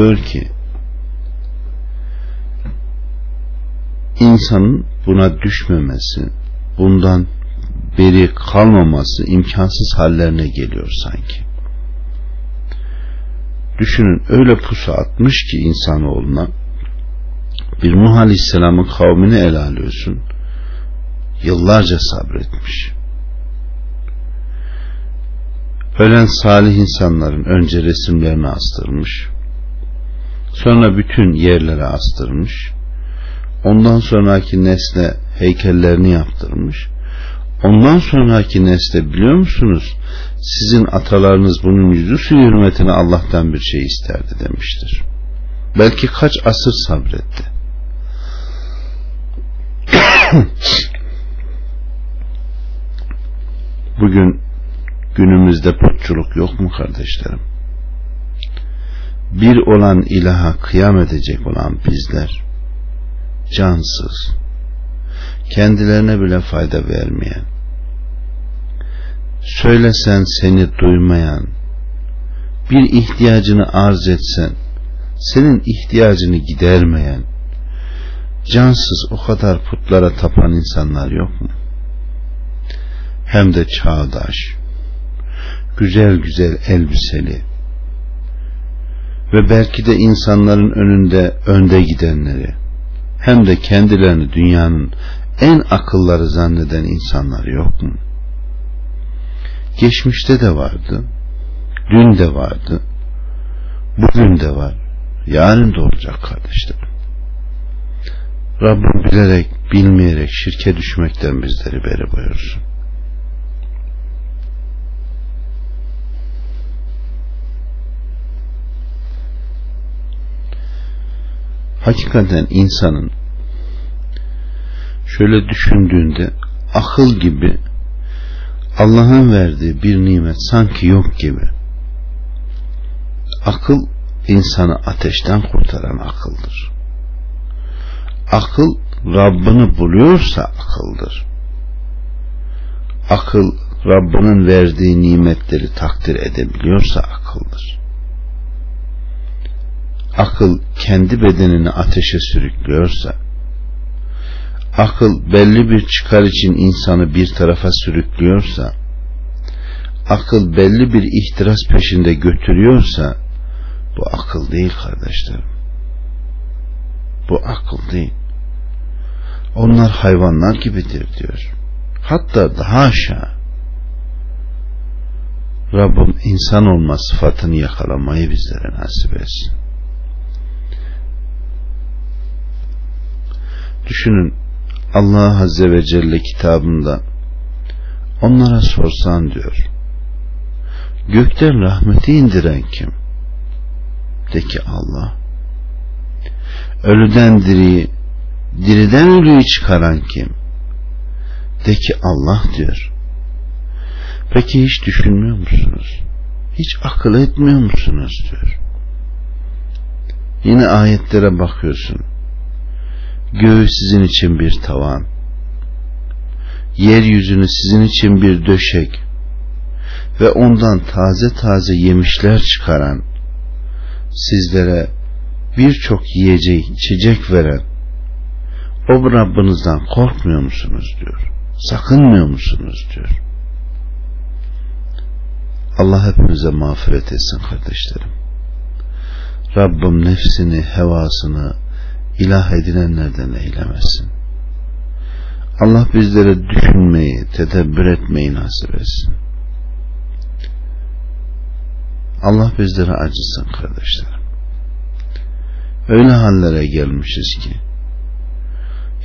diyor ki insanın buna düşmemesi, bundan beri kalmaması imkansız hallerine geliyor sanki. Düşünün öyle pusu atmış ki insanoğluna bir Nuh Aleyhisselam'ın kavmini ele alıyorsun. Yıllarca sabretmiş. Ölen salih insanların önce resimlerini astırmış. Sonra bütün yerlere astırmış. Ondan sonraki nesle heykellerini yaptırmış. Ondan sonraki nesle biliyor musunuz? Sizin atalarınız bunun yüzü suyu hürmetine Allah'tan bir şey isterdi demiştir. Belki kaç asır sabretti. Bugün günümüzde putçuluk yok mu kardeşlerim? Bir olan ilaha kıyam edecek olan bizler cansız, kendilerine bile fayda vermeyen, söylesen seni duymayan, bir ihtiyacını arz etsen, senin ihtiyacını gidermeyen, cansız o kadar putlara tapan insanlar yok mu? Hem de çağdaş, güzel güzel elbiseli ve belki de insanların önünde önde gidenleri, hem de kendilerini dünyanın en akılları zanneden insanlar yok mu? Geçmişte de vardı, dün de vardı, bugün de var, yarın da olacak kardeşlerim. Rabbim bilerek, bilmeyerek şirke düşmekten bizleri beri buyursun. Hakikaten insanın şöyle düşündüğünde akıl gibi Allah'ın verdiği bir nimet sanki yok gibi. Akıl insanı ateşten kurtaran akıldır. Akıl Rabbini buluyorsa akıldır. Akıl Rabbinin verdiği nimetleri takdir edebiliyorsa akıldır. Akıl kendi bedenini ateşe sürüklüyorsa akıl belli bir çıkar için insanı bir tarafa sürüklüyorsa, akıl belli bir ihtiras peşinde götürüyorsa, bu akıl değil kardeşlerim. Bu akıl değil. Onlar hayvanlar gibidir diyor. Hatta daha aşağı. Rabbim insan olma sıfatını yakalamayı bizlere nasip etsin. Düşünün Allah Azze ve Celle kitabında onlara sorsan diyor gökten rahmeti indiren kim? De ki Allah ölüden diriyi diriden ölüyü çıkaran kim? De ki Allah diyor peki hiç düşünmüyor musunuz? hiç akıl etmiyor musunuz diyor yine ayetlere bakıyorsun göğü sizin için bir tavan, yeryüzünü sizin için bir döşek ve ondan taze taze yemişler çıkaran, sizlere birçok yiyecek, içecek veren, o Rabbinizden korkmuyor musunuz diyor. Sakınmıyor musunuz diyor. Allah hepimize mağfiret etsin kardeşlerim. Rabbim nefsini, hevasını, ilah edinenlerden eylemesin. Allah bizlere düşünmeyi, tedebbür etmeyi nasip etsin. Allah bizlere acısın kardeşlerim. Öyle hallere gelmişiz ki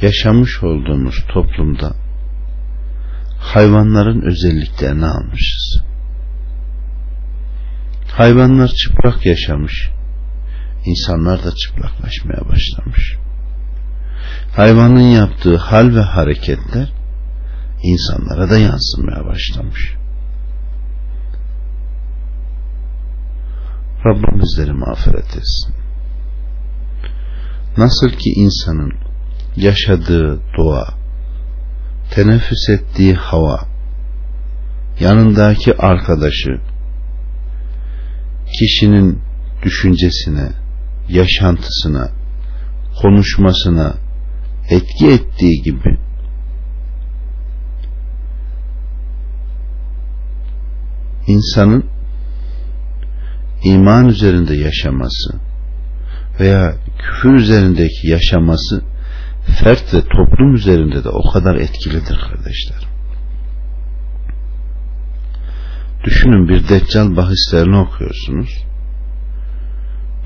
yaşamış olduğumuz toplumda hayvanların özelliklerini almışız. Hayvanlar çıplak yaşamış, insanlar da çıplaklaşmaya başlamış. Hayvanın yaptığı hal ve hareketler insanlara da yansımaya başlamış. Rabbim bizleri mağfiret etsin. Nasıl ki insanın yaşadığı doğa, teneffüs ettiği hava, yanındaki arkadaşı, kişinin düşüncesine, yaşantısına, konuşmasına etki ettiği gibi insanın iman üzerinde yaşaması veya küfür üzerindeki yaşaması fert ve toplum üzerinde de o kadar etkilidir kardeşler. Düşünün bir deccal bahislerini okuyorsunuz.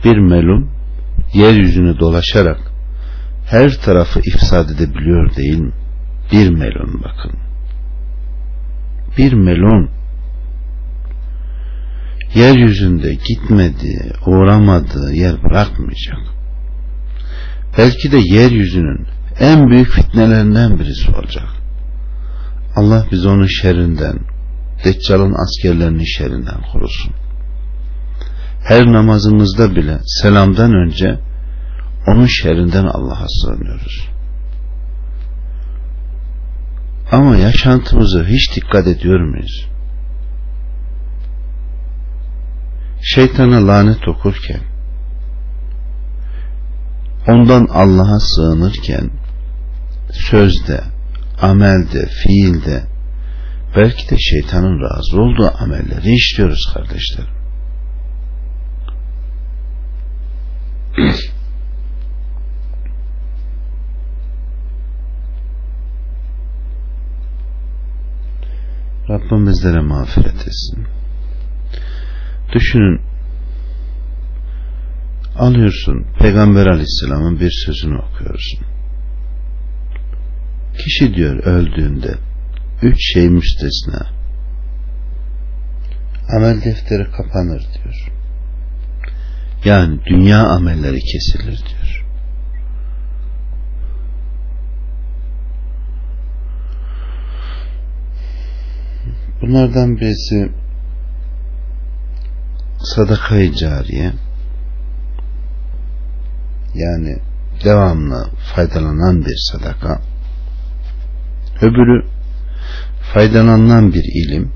Bir melun yeryüzünü dolaşarak her tarafı ifsad edebiliyor değil mi? Bir melun bakın. Bir melun yeryüzünde gitmediği, uğramadığı yer bırakmayacak. Belki de yeryüzünün en büyük fitnelerinden birisi olacak. Allah bizi onun şerrinden, Deccal'ın askerlerinin şerrinden korusun. Her namazımızda bile selamdan önce onun şerrinden Allah'a sığınıyoruz. Ama yaşantımızı hiç dikkat ediyor muyuz? Şeytana lanet okurken ondan Allah'a sığınırken sözde, amelde, fiilde belki de şeytanın razı olduğu amelleri işliyoruz kardeşlerim. Rabbim bizlere mağfiret etsin. Düşünün alıyorsun Peygamber Aleyhisselam'ın bir sözünü okuyorsun. Kişi diyor öldüğünde üç şey müstesna. Amel defteri kapanır diyor. Yani dünya amelleri kesilir diyor. Bunlardan birisi sadakayı cariye. Yani devamlı faydalanan bir sadaka. Öbürü faydalanan bir ilim.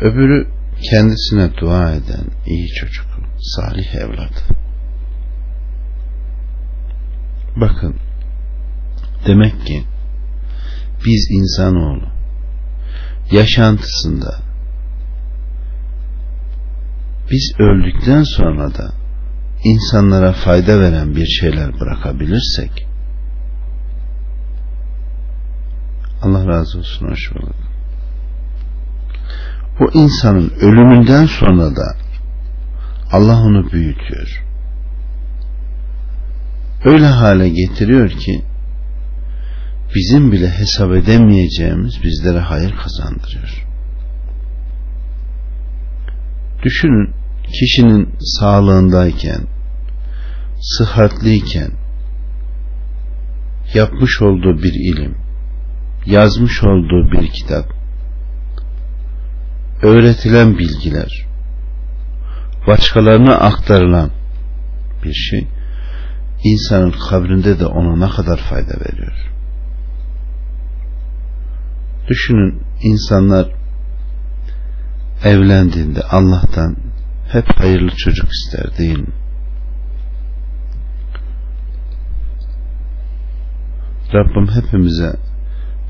Öbürü kendisine dua eden iyi çocuk salih evladı bakın demek ki biz insanoğlu yaşantısında biz öldükten sonra da insanlara fayda veren bir şeyler bırakabilirsek Allah razı olsun hoş bulduk. O insanın ölümünden sonra da Allah onu büyütüyor. Öyle hale getiriyor ki bizim bile hesap edemeyeceğimiz bizlere hayır kazandırıyor. Düşünün kişinin sağlığındayken, sıhhatliyken yapmış olduğu bir ilim, yazmış olduğu bir kitap, öğretilen bilgiler, başkalarına aktarılan bir şey, insanın kabrinde de ona ne kadar fayda veriyor. Düşünün insanlar evlendiğinde Allah'tan hep hayırlı çocuk ister değil mi? Rabbim hepimize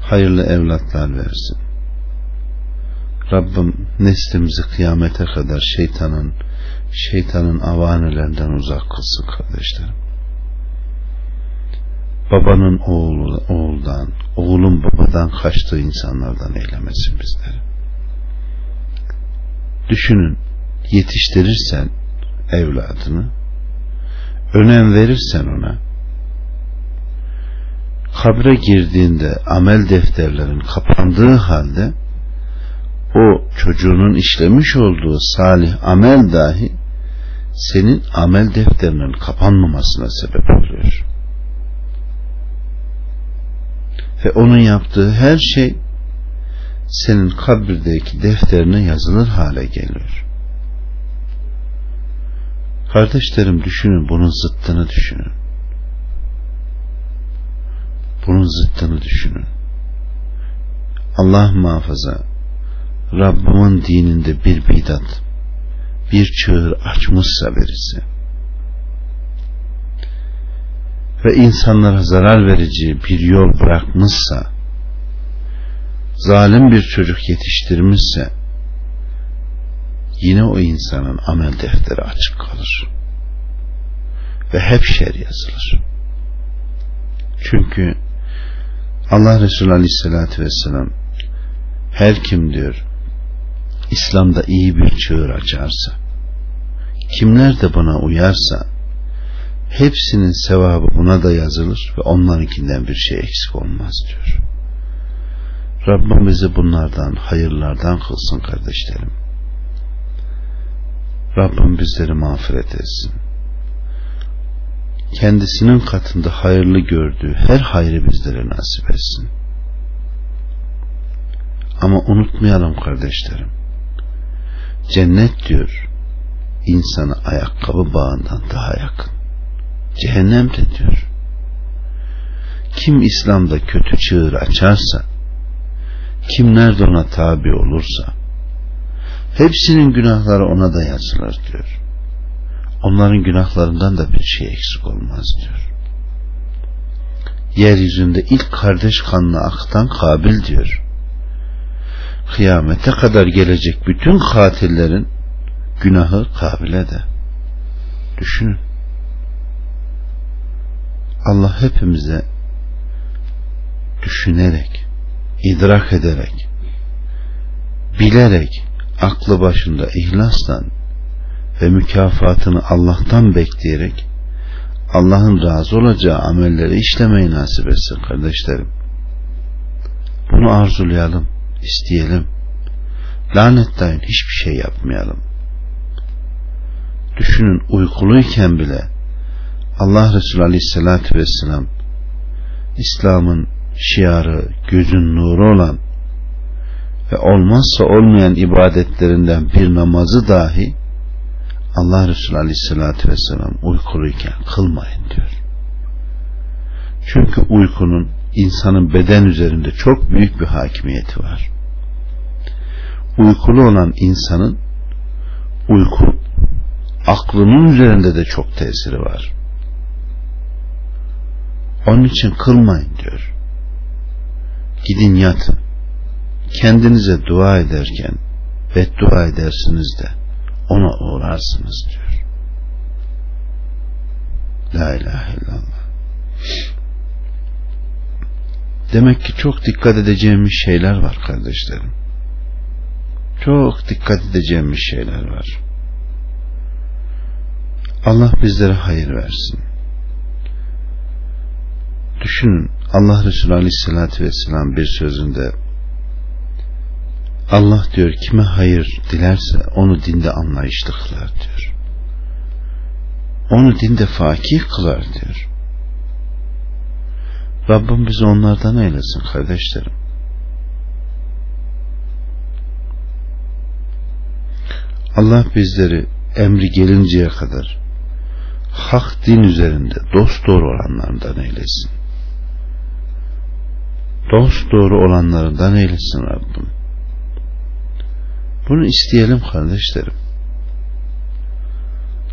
hayırlı evlatlar versin. Rabbim neslimizi kıyamete kadar şeytanın şeytanın avanelerinden uzak kılsın kardeşlerim. Babanın oğlu, oğuldan, oğlun babadan kaçtığı insanlardan eylemesin bizleri. Düşünün yetiştirirsen evladını önem verirsen ona kabre girdiğinde amel defterlerin kapandığı halde o çocuğunun işlemiş olduğu salih amel dahi senin amel defterinin kapanmamasına sebep oluyor. Ve onun yaptığı her şey senin kabirdeki defterine yazılır hale geliyor. Kardeşlerim düşünün bunun zıttını düşünün. Bunun zıttını düşünün. Allah muhafaza Rabbimin dininde bir bidat bir çığır açmışsa birisi ve insanlara zarar verici bir yol bırakmışsa zalim bir çocuk yetiştirmişse yine o insanın amel defteri açık kalır ve hep şer yazılır. Çünkü Allah Resulü Aleyhisselatü Vesselam her kim diyor İslam'da iyi bir çığır açarsa kimler de buna uyarsa hepsinin sevabı buna da yazılır ve onlarınkinden bir şey eksik olmaz diyor. Rabbim bizi bunlardan, hayırlardan kılsın kardeşlerim. Rabbim bizleri mağfiret etsin. Kendisinin katında hayırlı gördüğü her hayrı bizlere nasip etsin. Ama unutmayalım kardeşlerim. Cennet diyor insanı ayakkabı bağından daha yakın. Cehennem de diyor. Kim İslam'da kötü çığır açarsa, kim nerede ona tabi olursa, hepsinin günahları ona da yazılır diyor. Onların günahlarından da bir şey eksik olmaz diyor. Yeryüzünde ilk kardeş kanını akıtan Kabil diyor kıyamete kadar gelecek bütün katillerin günahı kabile de. Düşünün. Allah hepimize düşünerek, idrak ederek, bilerek, aklı başında ihlasla ve mükafatını Allah'tan bekleyerek Allah'ın razı olacağı amelleri işlemeyi nasip etsin kardeşlerim. Bunu arzulayalım isteyelim. Lanetleyin hiçbir şey yapmayalım. Düşünün uykuluyken bile Allah Resulü Aleyhisselatü Vesselam İslam'ın şiarı, gözün nuru olan ve olmazsa olmayan ibadetlerinden bir namazı dahi Allah Resulü Aleyhisselatü Vesselam uykuluyken kılmayın diyor. Çünkü uykunun insanın beden üzerinde çok büyük bir hakimiyeti var uykulu olan insanın uyku aklının üzerinde de çok tesiri var. Onun için kılmayın diyor. Gidin yatın. Kendinize dua ederken beddua edersiniz de ona uğrarsınız diyor. La ilahe illallah. Demek ki çok dikkat edeceğimiz şeyler var kardeşlerim çok dikkat edeceğimiz şeyler var. Allah bizlere hayır versin. Düşünün Allah Resulü Aleyhisselatü Vesselam bir sözünde Allah diyor kime hayır dilerse onu dinde anlayışlı kılar diyor. Onu dinde fakih kılar diyor. Rabbim bizi onlardan eylesin kardeşlerim. Allah bizleri emri gelinceye kadar hak din üzerinde dost doğru olanlardan eylesin. Dost doğru olanlardan eylesin Rabbim. Bunu isteyelim kardeşlerim.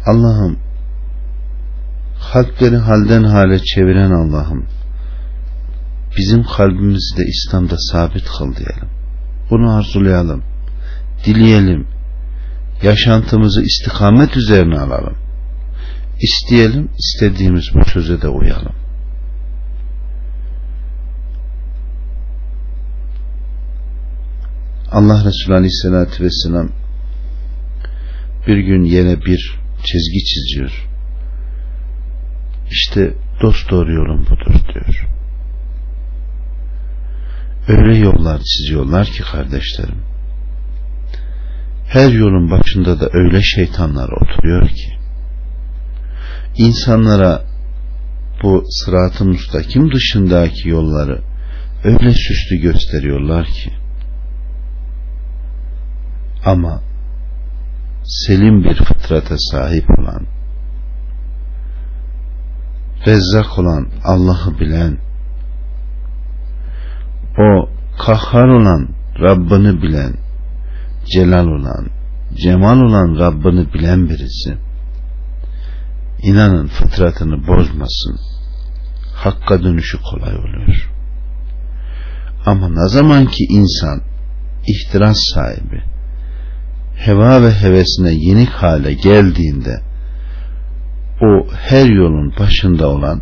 Allah'ım kalpleri halden hale çeviren Allah'ım bizim kalbimizi de İslam'da sabit kıl diyelim. Bunu arzulayalım. Dileyelim yaşantımızı istikamet üzerine alalım. İsteyelim, istediğimiz bu söze de uyalım. Allah Resulü Aleyhisselatü Vesselam bir gün yine bir çizgi çiziyor. İşte dost doğru yolun budur diyor. Öyle yollar çiziyorlar ki kardeşlerim her yolun başında da öyle şeytanlar oturuyor ki. İnsanlara bu sırat-ı müstakim dışındaki yolları öyle süslü gösteriyorlar ki. Ama selim bir fıtrata sahip olan rezzak olan Allah'ı bilen o kahhar olan Rabbini bilen celal olan, cemal olan Rabbini bilen birisi inanın fıtratını bozmasın hakka dönüşü kolay oluyor. Ama ne zaman ki insan ihtiras sahibi heva ve hevesine yenik hale geldiğinde o her yolun başında olan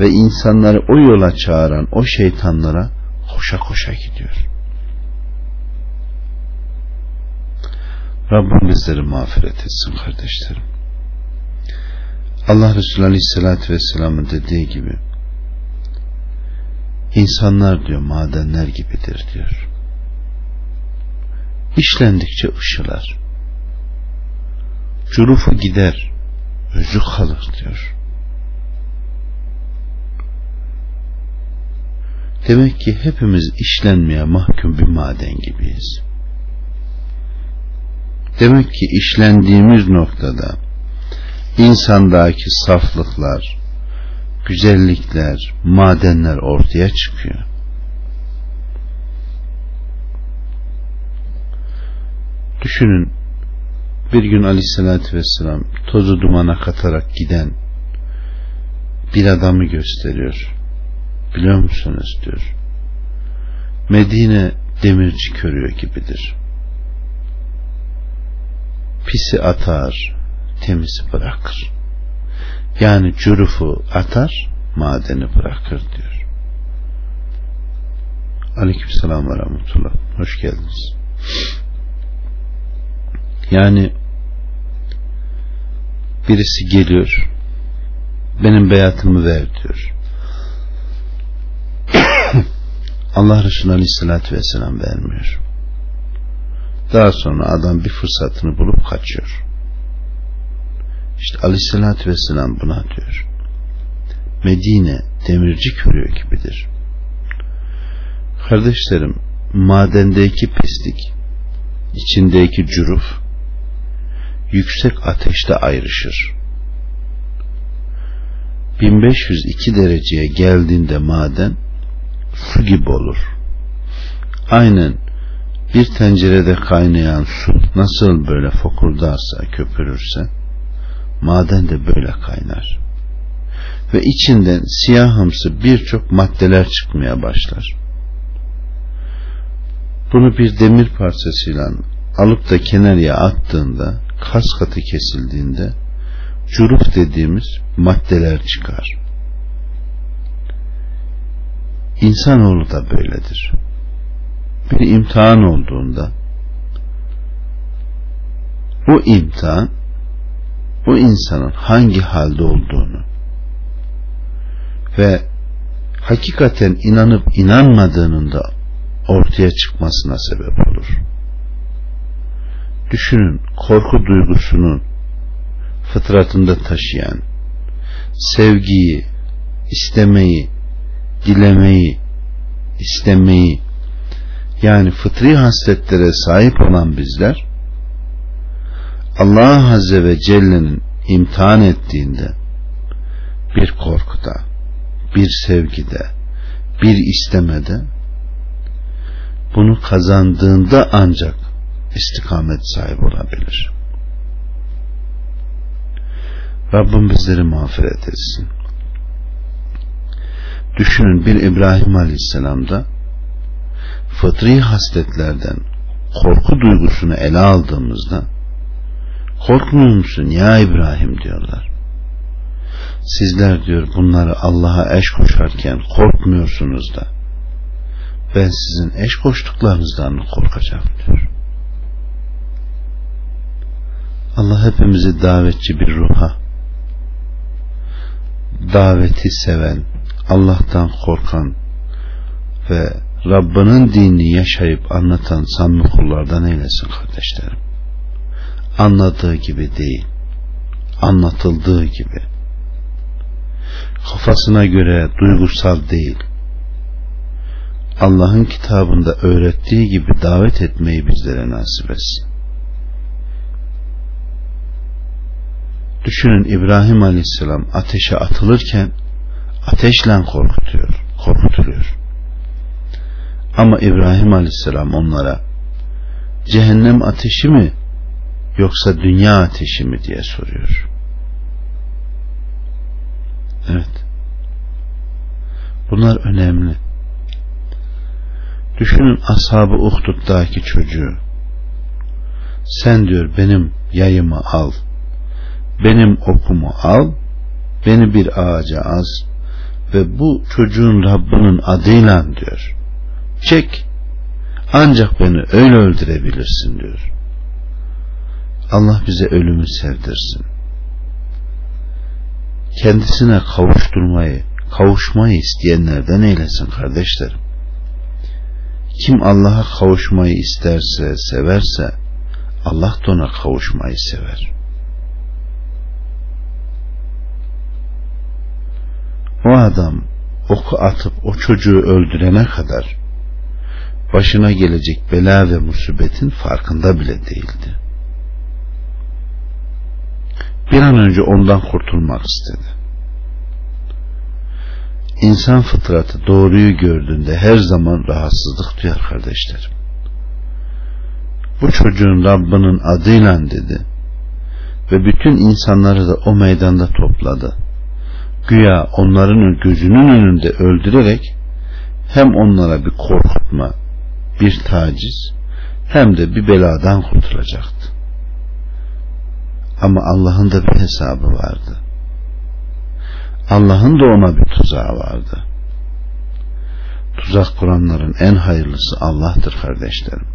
ve insanları o yola çağıran o şeytanlara koşa koşa gidiyor. Rabbim bizleri mağfiret etsin kardeşlerim. Allah Resulü Aleyhisselatü Vesselam'ın dediği gibi insanlar diyor madenler gibidir diyor. İşlendikçe ışılar. Curufu gider, özü kalır diyor. Demek ki hepimiz işlenmeye mahkum bir maden gibiyiz. Demek ki işlendiğimiz noktada insandaki saflıklar, güzellikler, madenler ortaya çıkıyor. Düşünün bir gün aleyhissalatü vesselam tozu dumana katarak giden bir adamı gösteriyor. Biliyor musunuz diyor. Medine demirci körüyor gibidir. Pisi atar, temizi bırakır. Yani cürufu atar, madeni bırakır diyor. Aleykümselam ve rahmetullah. Hoş geldiniz. Yani birisi geliyor benim beyatımı ver diyor. Allah Resulü Aleyhisselatü Vesselam vermiyor. Daha sonra adam bir fırsatını bulup kaçıyor. İşte Aleyhisselatü Vesselam buna diyor. Medine demirci körüyor gibidir. Kardeşlerim madendeki pislik içindeki cüruf yüksek ateşte ayrışır. 1502 dereceye geldiğinde maden su gibi olur. Aynen bir tencerede kaynayan su nasıl böyle fokurdarsa, köpürürse maden de böyle kaynar. Ve içinden siyahımsı birçok maddeler çıkmaya başlar. Bunu bir demir parçasıyla alıp da kenarıya attığında kas katı kesildiğinde curuf dediğimiz maddeler çıkar. İnsanoğlu da böyledir. Bir imtihan olduğunda o imtihan o insanın hangi halde olduğunu ve hakikaten inanıp inanmadığının da ortaya çıkmasına sebep olur. Düşünün korku duygusunun fıtratında taşıyan sevgiyi, istemeyi, dilemeyi, istemeyi yani fıtri hasletlere sahip olan bizler Allah Azze ve Celle'nin imtihan ettiğinde bir korkuda, bir sevgide, bir istemede bunu kazandığında ancak istikamet sahibi olabilir. Rabbim bizleri mağfiret etsin. Düşünün bir İbrahim Aleyhisselam'da fıtri hasletlerden korku duygusunu ele aldığımızda korkmuyor musun ya İbrahim diyorlar. Sizler diyor bunları Allah'a eş koşarken korkmuyorsunuz da ben sizin eş koştuklarınızdan korkacağım diyor. Allah hepimizi davetçi bir ruha daveti seven Allah'tan korkan ve Rabbinin dinini yaşayıp anlatan samimi kullardan eylesin kardeşlerim. Anladığı gibi değil, anlatıldığı gibi. Kafasına göre duygusal değil. Allah'ın kitabında öğrettiği gibi davet etmeyi bizlere nasip etsin. Düşünün İbrahim Aleyhisselam ateşe atılırken ateşle korkutuyor, korkutuluyor. Ama İbrahim Aleyhisselam onlara cehennem ateşi mi yoksa dünya ateşi mi diye soruyor. Evet. Bunlar önemli. Düşünün ashabı Uhdud'daki çocuğu. Sen diyor benim yayımı al. Benim okumu al. Beni bir ağaca az. Ve bu çocuğun Rabbinin adıyla diyor. Çek. Ancak beni öyle öldürebilirsin diyor. Allah bize ölümü sevdirsin. Kendisine kavuşturmayı, kavuşmayı isteyenlerden eylesin kardeşlerim. Kim Allah'a kavuşmayı isterse, severse Allah da ona kavuşmayı sever. O adam oku atıp o çocuğu öldürene kadar başına gelecek bela ve musibetin farkında bile değildi. Bir an önce ondan kurtulmak istedi. İnsan fıtratı doğruyu gördüğünde her zaman rahatsızlık duyar kardeşlerim. Bu çocuğun Rabbinin adıyla dedi ve bütün insanları da o meydanda topladı. Güya onların gözünün önünde öldürerek hem onlara bir korkutma, bir taciz hem de bir beladan kurtulacaktı. Ama Allah'ın da bir hesabı vardı. Allah'ın da ona bir tuzağı vardı. Tuzak kuranların en hayırlısı Allah'tır kardeşlerim.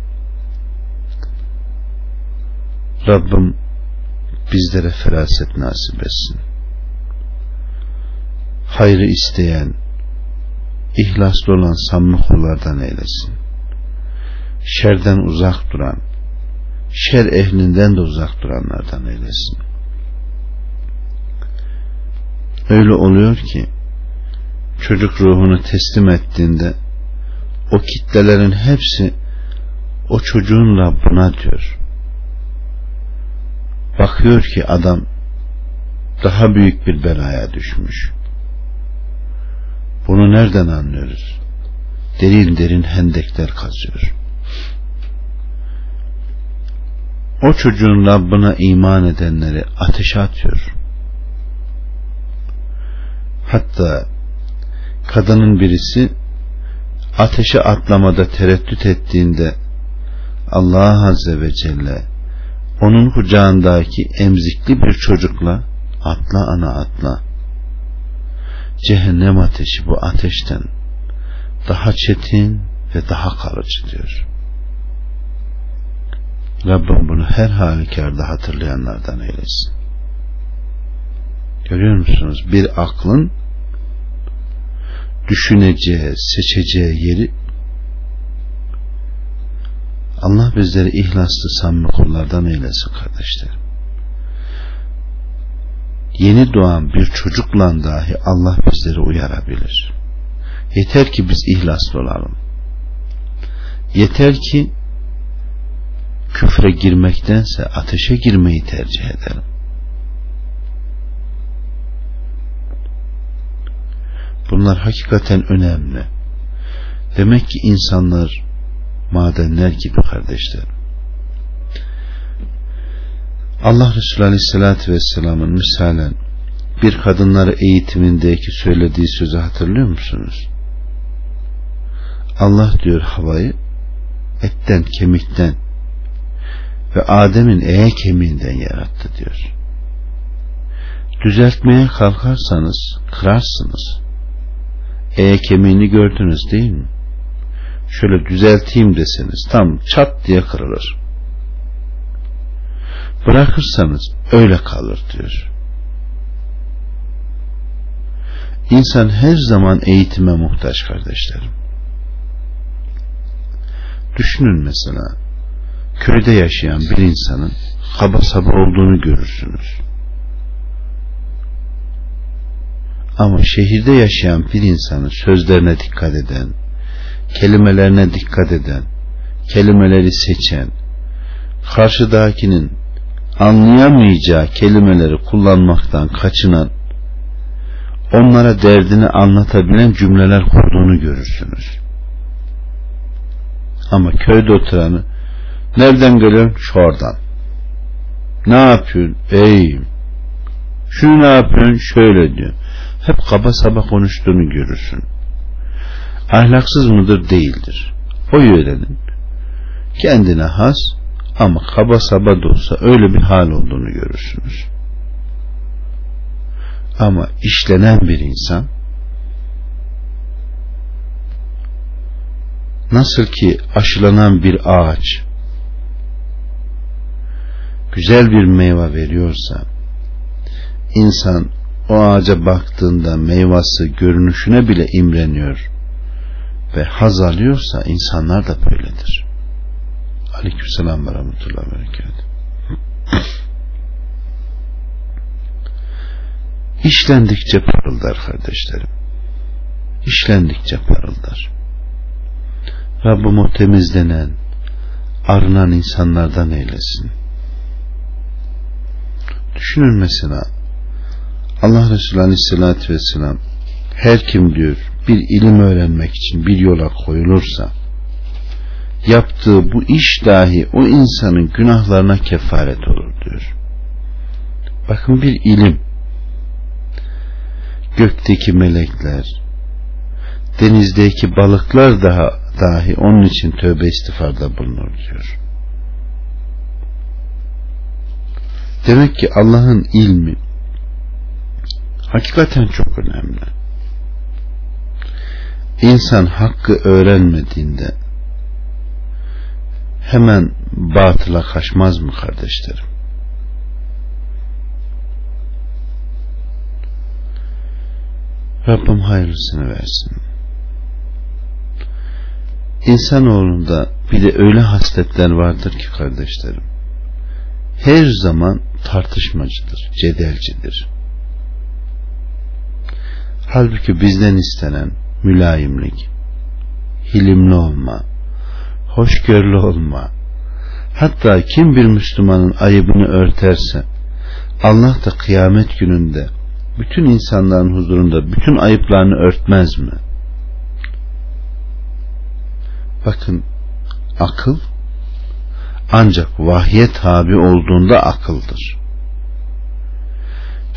Rabbim bizlere feraset nasip etsin. Hayrı isteyen, ihlaslı olan samimi kullardan eylesin. Şerden uzak duran, şer ehlinden de uzak duranlardan eylesin. Öyle oluyor ki çocuk ruhunu teslim ettiğinde o kitlelerin hepsi o çocuğun Rabbına diyor. Bakıyor ki adam daha büyük bir belaya düşmüş. Bunu nereden anlıyoruz? Derin derin hendekler kazıyor. O çocuğun Rabbına iman edenleri ateşe atıyor. Hatta kadının birisi ateşe atlamada tereddüt ettiğinde Allah Azze ve Celle onun kucağındaki emzikli bir çocukla atla ana atla cehennem ateşi bu ateşten daha çetin ve daha kalıcı diyor. Rabbim bunu her halükarda hatırlayanlardan eylesin. Görüyor musunuz? Bir aklın düşüneceği, seçeceği yeri Allah bizleri ihlaslı samimi kullardan eylesin kardeşlerim. Yeni doğan bir çocukla dahi Allah bizleri uyarabilir. Yeter ki biz ihlaslı olalım. Yeter ki küfre girmektense ateşe girmeyi tercih ederim. Bunlar hakikaten önemli. Demek ki insanlar madenler gibi kardeşlerim. Allah Resulü Aleyhisselatü Vesselam'ın misalen bir kadınları eğitimindeki söylediği sözü hatırlıyor musunuz? Allah diyor havayı etten kemikten ve Adem'in eğe kemiğinden yarattı diyor. Düzeltmeye kalkarsanız kırarsınız. Eğe kemiğini gördünüz değil mi? Şöyle düzelteyim deseniz tam çat diye kırılır. Bırakırsanız öyle kalır diyor. İnsan her zaman eğitime muhtaç kardeşlerim. Düşünün mesela köyde yaşayan bir insanın kaba saba olduğunu görürsünüz. Ama şehirde yaşayan bir insanın sözlerine dikkat eden, kelimelerine dikkat eden, kelimeleri seçen, karşıdakinin anlayamayacağı kelimeleri kullanmaktan kaçınan, onlara derdini anlatabilen cümleler kurduğunu görürsünüz. Ama köyde oturanı Nereden geliyorsun? Şuradan. Ne yapıyorsun? Ey şunu ne yapıyorsun? Şöyle diyor. Hep kaba saba konuştuğunu görürsün. Ahlaksız mıdır? Değildir. O yörenin kendine has ama kaba saba da olsa öyle bir hal olduğunu görürsünüz. Ama işlenen bir insan nasıl ki aşılanan bir ağaç güzel bir meyve veriyorsa insan o ağaca baktığında meyvası görünüşüne bile imreniyor ve haz alıyorsa insanlar da böyledir. Aleykümselam ve rahmetullahi ve İşlendikçe parıldar kardeşlerim. İşlendikçe parıldar. Rabbim o temizlenen, arınan insanlardan eylesin. Düşünün mesela Allah Resulü Aleyhisselatü Vesselam her kim diyor bir ilim öğrenmek için bir yola koyulursa yaptığı bu iş dahi o insanın günahlarına kefaret olur diyor. Bakın bir ilim gökteki melekler denizdeki balıklar daha dahi onun için tövbe istiğfarda bulunur diyor. Demek ki Allah'ın ilmi hakikaten çok önemli. İnsan hakkı öğrenmediğinde hemen batıla kaçmaz mı kardeşlerim? Rabbim hayırlısını versin. İnsanoğlunda bir de öyle hasletler vardır ki kardeşlerim. Her zaman tartışmacıdır, cedelcidir. Halbuki bizden istenen mülayimlik, hilimli olma, hoşgörülü olma. Hatta kim bir Müslümanın ayıbını örterse Allah da kıyamet gününde bütün insanların huzurunda bütün ayıplarını örtmez mi? Bakın akıl ancak vahye tabi olduğunda akıldır.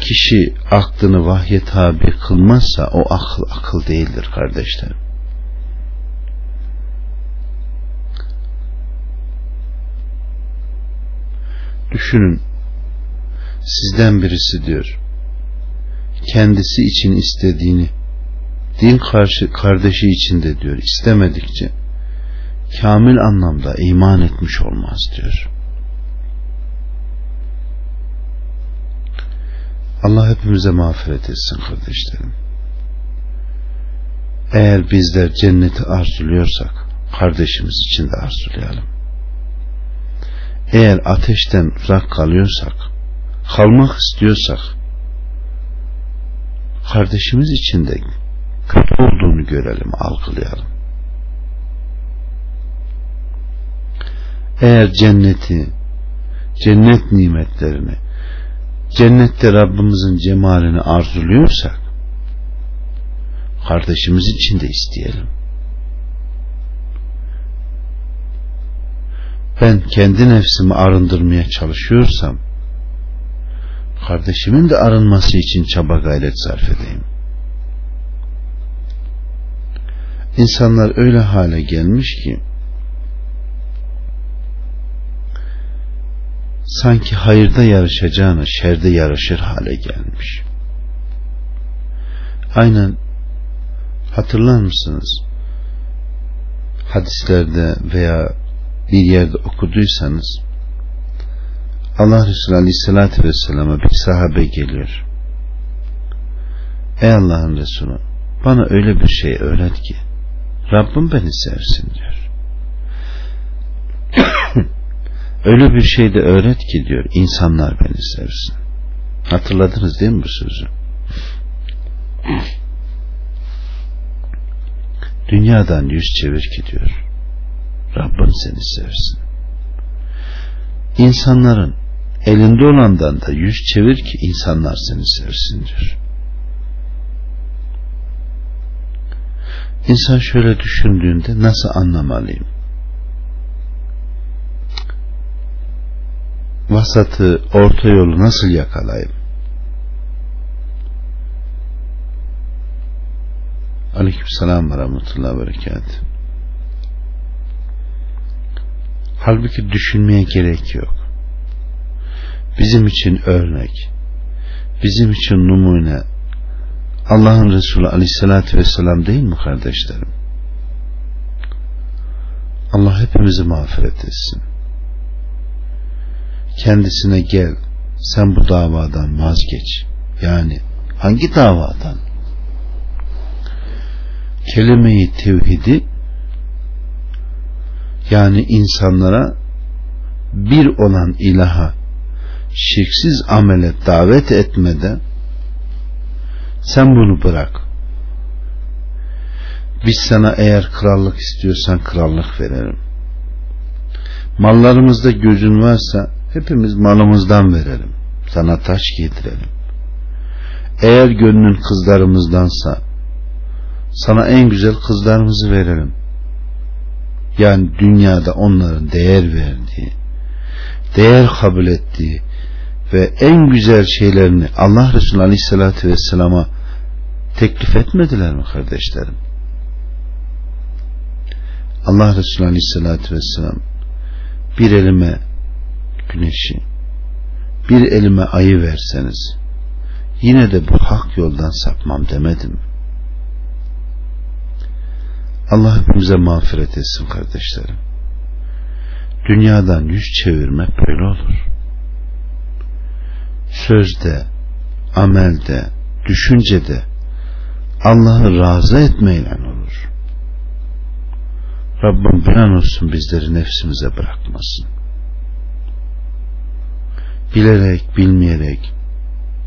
Kişi aklını vahye tabi kılmazsa o akıl akıl değildir kardeşlerim. Düşünün sizden birisi diyor kendisi için istediğini din karşı kardeşi için de diyor istemedikçe kamil anlamda iman etmiş olmaz diyor. Allah hepimize mağfiret etsin kardeşlerim. Eğer bizler cenneti arzuluyorsak kardeşimiz için de arzulayalım. Eğer ateşten uzak kalıyorsak, kalmak istiyorsak, kardeşimiz için de kötü olduğunu görelim, algılayalım. Eğer cenneti, cennet nimetlerini, cennette Rabbimizin cemalini arzuluyorsak, kardeşimiz için de isteyelim. ben kendi nefsimi arındırmaya çalışıyorsam kardeşimin de arınması için çaba gayret sarf edeyim. İnsanlar öyle hale gelmiş ki sanki hayırda yarışacağına şerde yarışır hale gelmiş. Aynen hatırlar mısınız? Hadislerde veya bir yerde okuduysanız Allah Resulü Aleyhisselatü Vesselam'a bir sahabe geliyor. Ey Allah'ın Resulü bana öyle bir şey öğret ki Rabbim beni sevsin diyor. Öyle bir şey de öğret ki diyor insanlar beni sevsin. Hatırladınız değil mi bu sözü? Dünyadan yüz çevir ki diyor. Rabbim seni sevsin. İnsanların elinde olandan da yüz çevir ki insanlar seni sevsin diyor. İnsan şöyle düşündüğünde nasıl anlamalıyım? Vasatı, orta yolu nasıl yakalayayım? Aleykümselam ve rahmetullahi ve. Halbuki düşünmeye gerek yok. Bizim için örnek, bizim için numune Allah'ın Resulü aleyhissalatü vesselam değil mi kardeşlerim? Allah hepimizi mağfiret etsin. Kendisine gel, sen bu davadan vazgeç. Yani hangi davadan? Kelime-i tevhidi yani insanlara bir olan ilaha şirksiz amele davet etmede sen bunu bırak. Biz sana eğer krallık istiyorsan krallık verelim. Mallarımızda gözün varsa hepimiz malımızdan verelim. Sana taş giydirelim. Eğer gönlün kızlarımızdansa sana en güzel kızlarımızı verelim. Yani dünyada onların değer verdiği, değer kabul ettiği ve en güzel şeylerini Allah Resulü Aleyhisselatü Vesselam'a teklif etmediler mi kardeşlerim? Allah Resulü Aleyhisselatü Vesselam bir elime güneşi bir elime ayı verseniz yine de bu hak yoldan sapmam demedim. Allah hepimize mağfiret etsin kardeşlerim. Dünyadan yüz çevirmek böyle olur. Sözde, amelde, düşüncede Allah'ı razı etmeyle olur. Rabbim bir an olsun bizleri nefsimize bırakmasın. Bilerek, bilmeyerek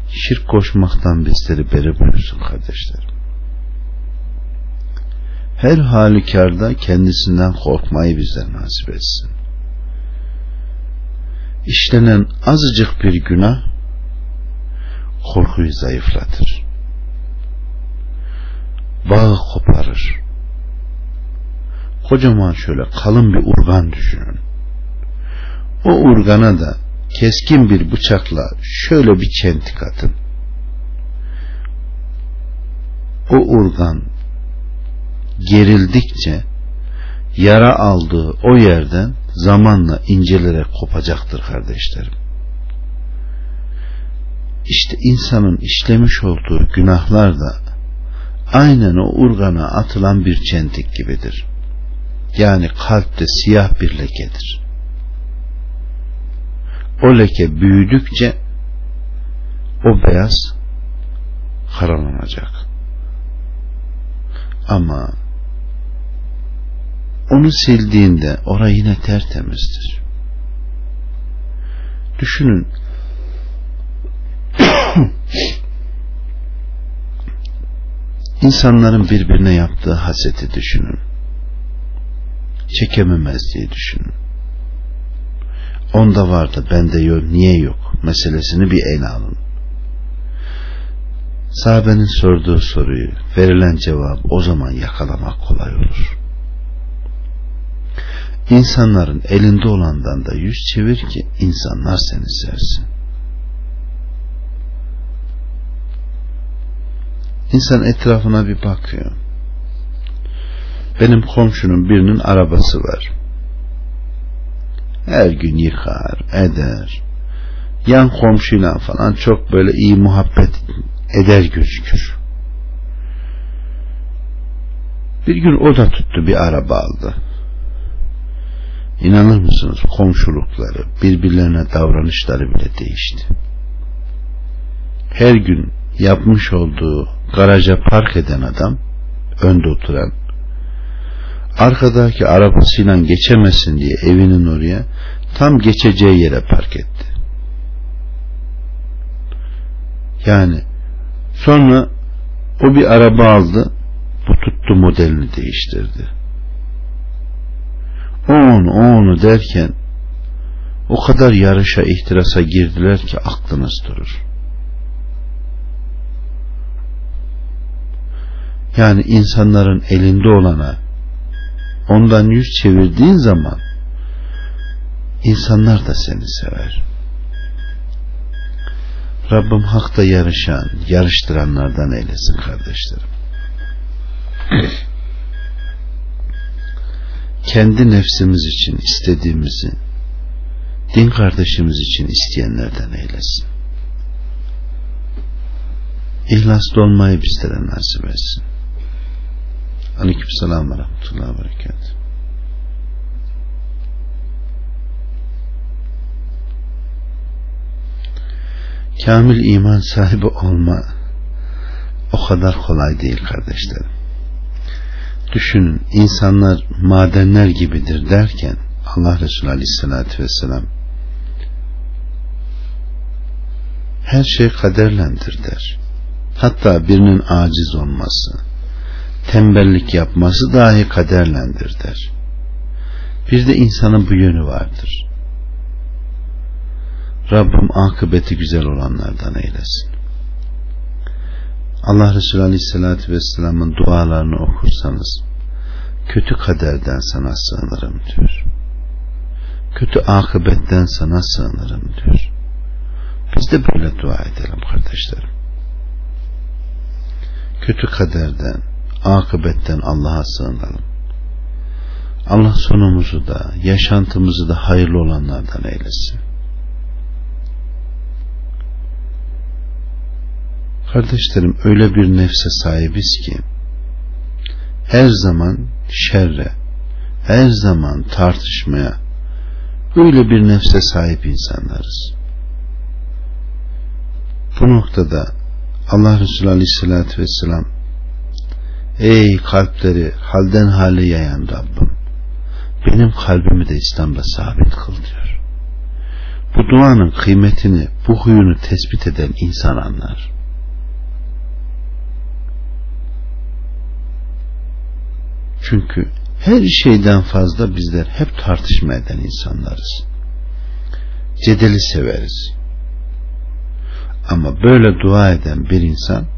şirk koşmaktan bizleri beri buyursun kardeşlerim. Her halükarda kendisinden korkmayı bize nasip etsin. İşlenen azıcık bir günah korkuyu zayıflatır. Bağı koparır. Kocaman şöyle kalın bir urgan düşünün. O urgana da keskin bir bıçakla şöyle bir çentik atın. O urgan gerildikçe yara aldığı o yerden zamanla incelerek kopacaktır kardeşlerim. İşte insanın işlemiş olduğu günahlar da aynen o urgana atılan bir çentik gibidir. Yani kalpte siyah bir lekedir. O leke büyüdükçe o beyaz karalanacak. Ama onu sildiğinde orası yine tertemizdir. Düşünün İnsanların birbirine yaptığı haseti düşünün. Çekememezliği düşünün. Onda vardı bende yok niye yok meselesini bir ele alın. Sahabenin sorduğu soruyu verilen cevap o zaman yakalamak kolay olur. İnsanların elinde olandan da yüz çevir ki insanlar seni sevsin. İnsan etrafına bir bakıyor. Benim komşunun birinin arabası var. Her gün yıkar, eder. Yan komşuyla falan çok böyle iyi muhabbet eder gözükür. Bir gün o da tuttu bir araba aldı. İnanır mısınız komşulukları, birbirlerine davranışları bile değişti. Her gün yapmış olduğu garaja park eden adam, önde oturan, arkadaki arabasıyla geçemesin diye evinin oraya tam geçeceği yere park etti. Yani sonra o bir araba aldı, bu tuttu modelini değiştirdi. O onu, o onu derken o kadar yarışa ihtirasa girdiler ki aklınız durur. yani insanların elinde olana ondan yüz çevirdiğin zaman insanlar da seni sever. Rabbim hakta yarışan, yarıştıranlardan eylesin kardeşlerim. Kendi nefsimiz için istediğimizi din kardeşimiz için isteyenlerden eylesin. İhlaslı olmayı bizlere nasip etsin. Aleyküm selam ve rahmetullahi ve berekatuhu. Kamil iman sahibi olma o kadar kolay değil kardeşlerim. Düşünün insanlar madenler gibidir derken Allah Resulü Aleyhisselatü Vesselam her şey kaderlendir der. Hatta birinin aciz olması, tembellik yapması dahi kaderlendir der. Bir de insanın bu yönü vardır. Rabbim akıbeti güzel olanlardan eylesin. Allah Resulü Aleyhisselatü Vesselam'ın dualarını okursanız kötü kaderden sana sığınırım diyor. Kötü akıbetten sana sığınırım diyor. Biz de böyle dua edelim kardeşlerim. Kötü kaderden, akıbetten Allah'a sığınalım. Allah sonumuzu da, yaşantımızı da hayırlı olanlardan eylesin. Kardeşlerim öyle bir nefse sahibiz ki her zaman şerre, her zaman tartışmaya öyle bir nefse sahip insanlarız. Bu noktada Allah Resulü Aleyhisselatü Vesselam Ey kalpleri halden hale yayan Rabbim benim kalbimi de İslam'da sabit kıl diyor. Bu duanın kıymetini, bu huyunu tespit eden insan anlar. Çünkü her şeyden fazla bizler hep tartışma eden insanlarız. Cedeli severiz. Ama böyle dua eden bir insan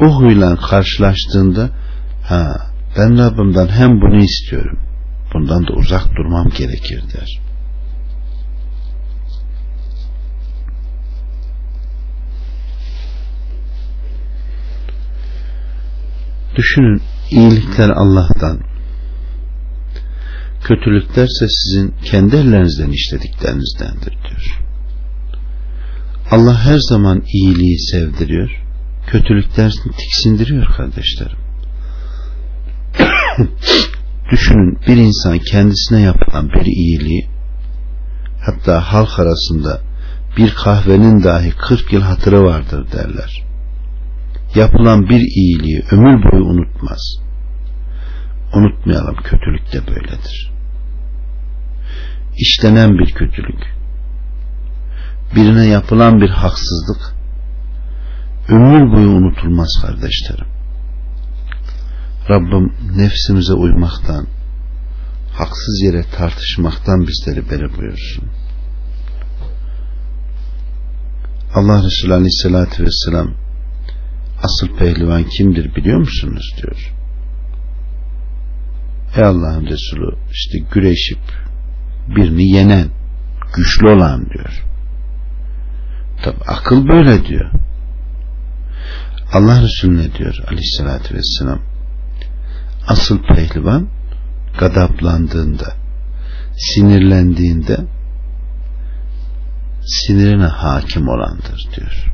o huyla karşılaştığında ha ben Rabbimden hem bunu istiyorum bundan da uzak durmam gerekir der. Düşünün iyilikler Allah'tan kötülüklerse sizin kendi ellerinizden işlediklerinizdendir diyor. Allah her zaman iyiliği sevdiriyor kötülüklerini tiksindiriyor kardeşlerim. Düşünün bir insan kendisine yapılan bir iyiliği hatta halk arasında bir kahvenin dahi 40 yıl hatırı vardır derler. Yapılan bir iyiliği ömür boyu unutmaz. Unutmayalım kötülük de böyledir. İşlenen bir kötülük, birine yapılan bir haksızlık ömür boyu unutulmaz kardeşlerim. Rabbim nefsimize uymaktan, haksız yere tartışmaktan bizleri beri buyursun. Allah Resulü Aleyhisselatü Vesselam asıl pehlivan kimdir biliyor musunuz diyor. Ey Allah'ın Resulü işte güreşip birini yenen, güçlü olan diyor. Tabi akıl böyle diyor. Allah Resulü ne diyor aleyhissalatü vesselam asıl pehlivan gadaplandığında sinirlendiğinde sinirine hakim olandır diyor.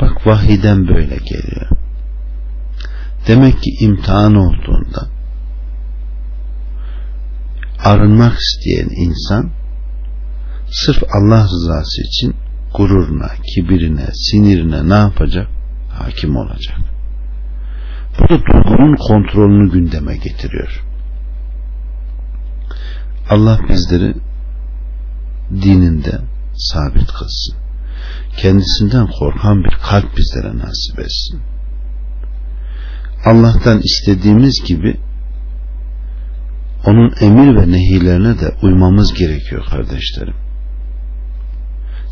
Bak vahiden böyle geliyor. Demek ki imtihan olduğunda arınmak isteyen insan sırf Allah rızası için gururuna, kibirine, sinirine ne yapacak? Hakim olacak. Bu da duygunun kontrolünü gündeme getiriyor. Allah bizleri dininde sabit kılsın. Kendisinden korkan bir kalp bizlere nasip etsin. Allah'tan istediğimiz gibi onun emir ve nehilerine de uymamız gerekiyor kardeşlerim.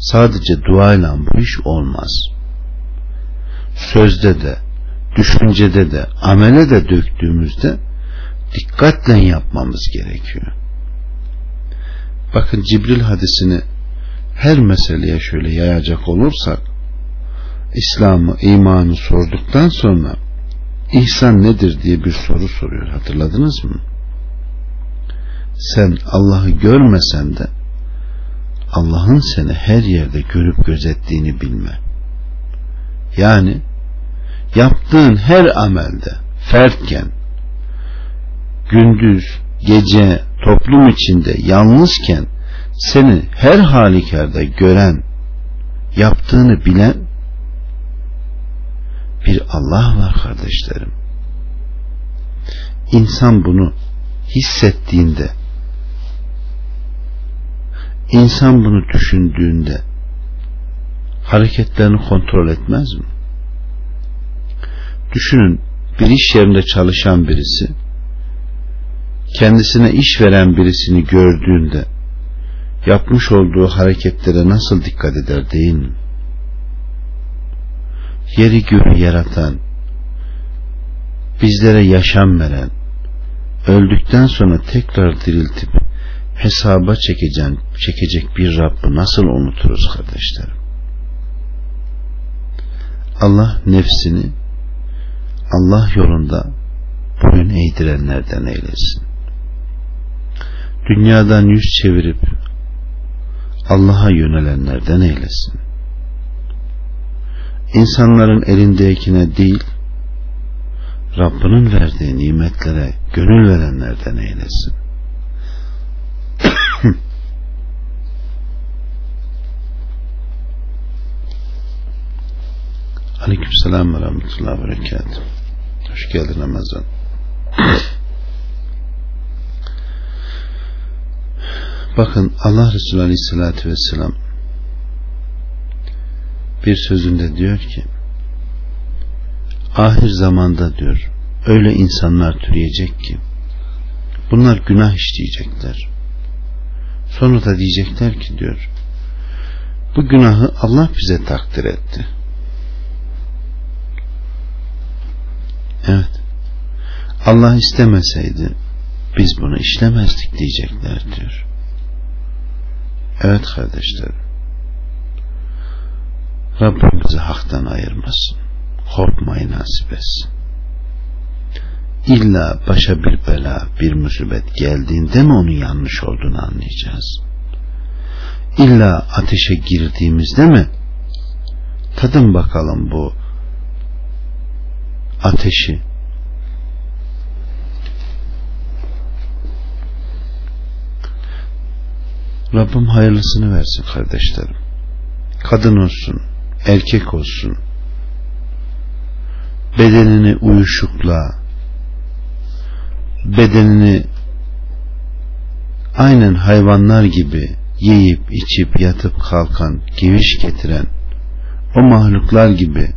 Sadece duayla bu iş olmaz. Sözde de, düşüncede de, amele de döktüğümüzde dikkatle yapmamız gerekiyor. bakın Cibril hadisini her meseleye şöyle yayacak olursak İslam'ı, imanı sorduktan sonra ihsan nedir diye bir soru soruyor. Hatırladınız mı? Sen Allah'ı görmesen de Allah'ın seni her yerde görüp gözettiğini bilme. Yani yaptığın her amelde fertken gündüz, gece, toplum içinde yalnızken seni her halükarda gören, yaptığını bilen bir Allah var kardeşlerim. İnsan bunu hissettiğinde, insan bunu düşündüğünde hareketlerini kontrol etmez mi? Düşünün bir iş yerinde çalışan birisi kendisine iş veren birisini gördüğünde yapmış olduğu hareketlere nasıl dikkat eder değil mi? Yeri göğü yaratan, bizlere yaşam veren, öldükten sonra tekrar diriltip hesaba çekeceğin, çekecek bir Rabb'i nasıl unuturuz kardeşlerim? Allah nefsini Allah yolunda boyun eğdirenlerden eylesin. Dünyadan yüz çevirip Allah'a yönelenlerden eylesin. İnsanların elindekine değil, Rabbinin verdiği nimetlere gönül verenlerden eylesin. Aleyküm selam ve rahmetullahi ve berekatuhu. Hoş geldin Ramazan. Bakın Allah Resulü Aleyhisselatü Vesselam bir sözünde diyor ki ahir zamanda diyor öyle insanlar türeyecek ki bunlar günah işleyecekler. Sonra da diyecekler ki diyor bu günahı Allah bize takdir etti. Evet. Allah istemeseydi biz bunu işlemezdik diyecekler diyor. Evet kardeşlerim. Rabbim bizi haktan ayırmasın. Korkmayı nasip etsin. İlla başa bir bela, bir musibet geldiğinde mi onun yanlış olduğunu anlayacağız? İlla ateşe girdiğimizde mi? Tadın bakalım bu ateşi. Rabbim hayırlısını versin kardeşlerim. Kadın olsun, erkek olsun. Bedenini uyuşukla, bedenini aynen hayvanlar gibi yiyip içip yatıp kalkan, geviş getiren o mahluklar gibi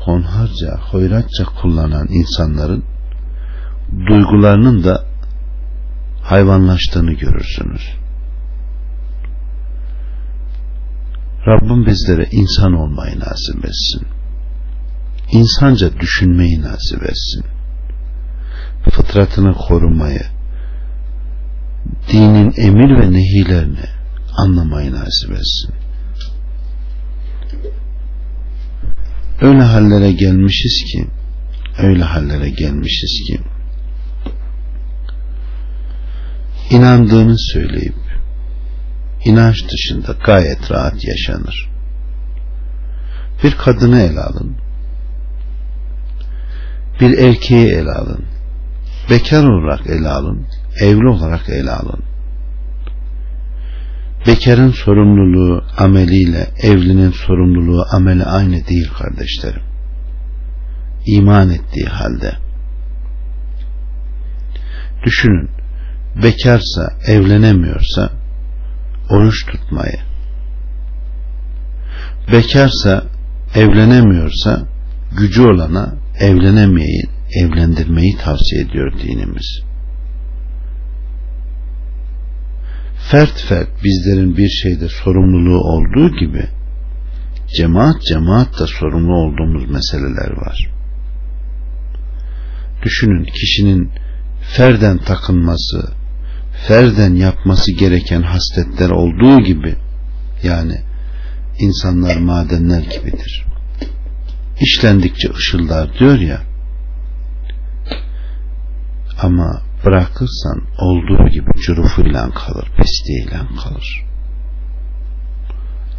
honharca, hoyratça kullanan insanların duygularının da hayvanlaştığını görürsünüz. Rabbim bizlere insan olmayı nasip etsin. İnsanca düşünmeyi nasip etsin. Fıtratını korumayı, dinin emir ve nehilerini anlamayı nasip etsin. Öyle hallere gelmişiz ki, öyle hallere gelmişiz ki, inandığını söyleyip inanç dışında gayet rahat yaşanır. Bir kadını ele alın. Bir erkeği ele alın. Bekar olarak ele alın. Evli olarak ele alın. Bekarın sorumluluğu ameliyle evlinin sorumluluğu ameli aynı değil kardeşlerim. İman ettiği halde. Düşünün bekarsa, evlenemiyorsa oruç tutmayı, bekarsa, evlenemiyorsa gücü olana evlenemeyi, evlendirmeyi tavsiye ediyor dinimiz. Fert fert bizlerin bir şeyde sorumluluğu olduğu gibi cemaat cemaat da sorumlu olduğumuz meseleler var. Düşünün kişinin ferden takınması, ferden yapması gereken hasletler olduğu gibi yani insanlar madenler gibidir. İşlendikçe ışıldar diyor ya ama bırakırsan olduğu gibi cürufuyla kalır, pisliğiyle kalır.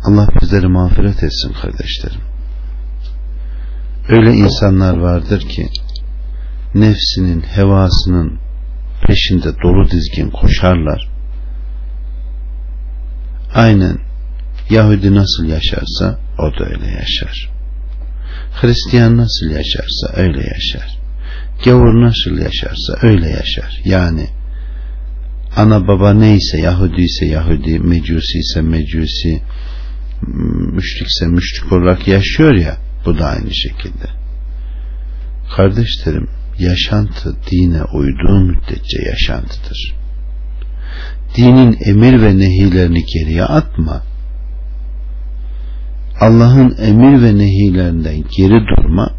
Allah bizleri mağfiret etsin kardeşlerim. Öyle insanlar vardır ki nefsinin, hevasının peşinde dolu dizgin koşarlar. Aynen Yahudi nasıl yaşarsa o da öyle yaşar. Hristiyan nasıl yaşarsa öyle yaşar. Gavur nasıl yaşarsa öyle yaşar. Yani ana baba neyse Yahudi ise Yahudi, Mecusi ise Mecusi, müşrikse müşrik olarak yaşıyor ya bu da aynı şekilde. Kardeşlerim yaşantı dine uyduğu müddetçe yaşantıdır. Dinin emir ve nehilerini geriye atma. Allah'ın emir ve nehilerinden geri durma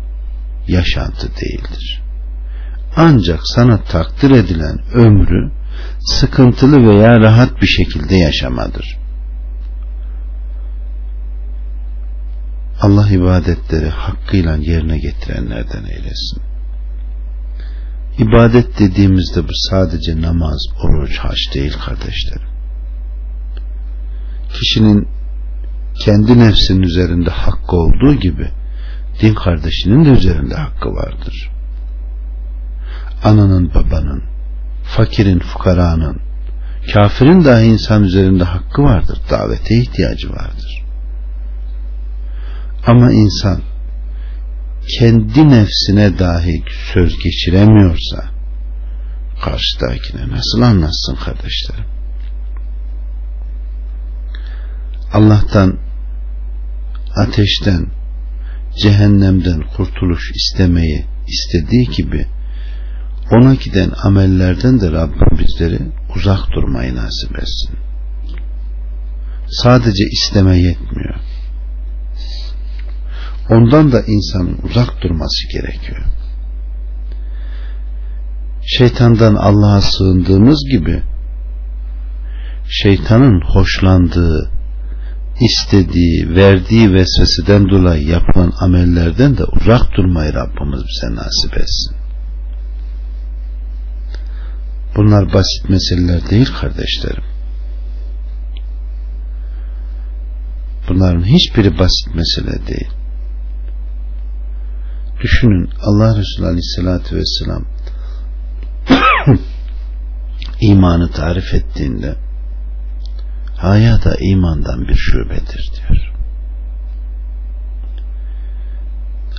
yaşantı değildir. Ancak sana takdir edilen ömrü sıkıntılı veya rahat bir şekilde yaşamadır. Allah ibadetleri hakkıyla yerine getirenlerden eylesin. İbadet dediğimizde bu sadece namaz, oruç, haç değil kardeşlerim. Kişinin kendi nefsinin üzerinde hakkı olduğu gibi din kardeşinin de üzerinde hakkı vardır. Ananın, babanın, fakirin, fukaranın, kafirin dahi insan üzerinde hakkı vardır. Davete ihtiyacı vardır. Ama insan kendi nefsine dahi söz geçiremiyorsa karşıdakine nasıl anlatsın kardeşlerim? Allah'tan ateşten cehennemden kurtuluş istemeyi istediği gibi ona giden amellerden de Rabbim bizleri uzak durmayı nasip etsin. Sadece isteme yetmiyor ondan da insanın uzak durması gerekiyor. Şeytandan Allah'a sığındığımız gibi şeytanın hoşlandığı, istediği, verdiği vesveseden dolayı yapılan amellerden de uzak durmayı Rabbimiz bize nasip etsin. Bunlar basit meseleler değil kardeşlerim. Bunların hiçbiri basit mesele değil. Düşünün Allah Resulü Aleyhisselatü Vesselam imanı tarif ettiğinde haya da imandan bir şubedir diyor.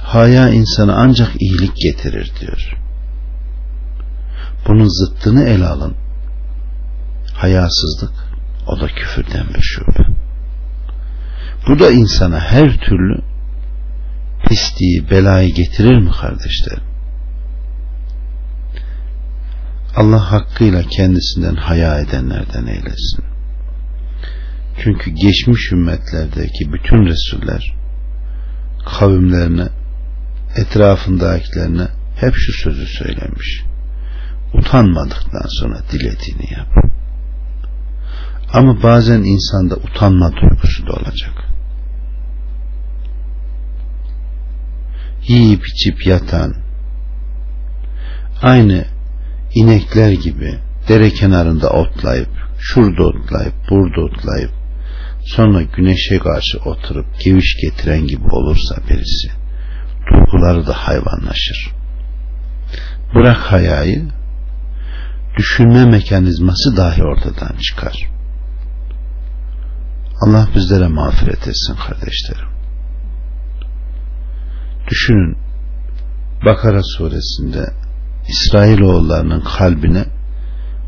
Haya insana ancak iyilik getirir diyor. Bunun zıttını ele alın. Hayasızlık o da küfürden bir şube. Bu da insana her türlü pisliği, belayı getirir mi kardeşlerim? Allah hakkıyla kendisinden haya edenlerden eylesin. Çünkü geçmiş ümmetlerdeki bütün Resuller kavimlerine, etrafındakilerine hep şu sözü söylemiş. Utanmadıktan sonra dilediğini yap. Ama bazen insanda utanma duygusu da olacak. yiyip içip yatan aynı inekler gibi dere kenarında otlayıp şurada otlayıp burada otlayıp sonra güneşe karşı oturup geviş getiren gibi olursa birisi duyguları da hayvanlaşır. Bırak hayayı düşünme mekanizması dahi ortadan çıkar. Allah bizlere mağfiret etsin kardeşlerim. Düşünün Bakara suresinde İsrailoğullarının kalbine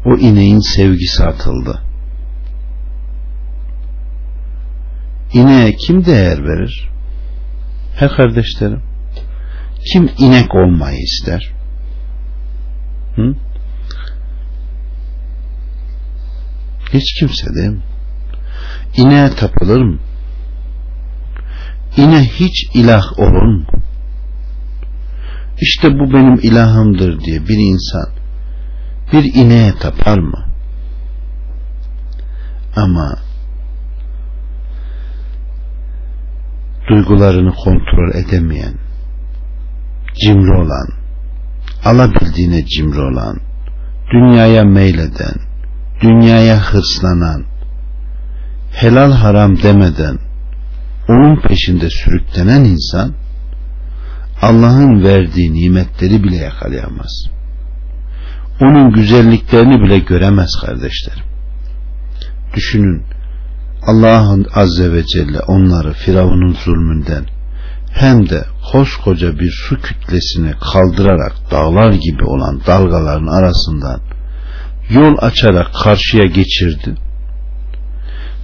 o ineğin sevgisi atıldı. İneğe kim değer verir? He kardeşlerim kim inek olmayı ister? Hı? Hiç kimse değil mi? İneğe tapılır mı? İne hiç ilah olur mu? İşte bu benim ilahımdır diye bir insan bir ineğe tapar mı? ama duygularını kontrol edemeyen, cimri olan, alabildiğine cimri olan, dünyaya meyleden, dünyaya hırslanan, helal haram demeden onun peşinde sürüklenen insan Allah'ın verdiği nimetleri bile yakalayamaz. Onun güzelliklerini bile göremez kardeşlerim. Düşünün Allah Azze ve Celle onları Firavun'un zulmünden hem de koskoca bir su kütlesini kaldırarak dağlar gibi olan dalgaların arasından yol açarak karşıya geçirdi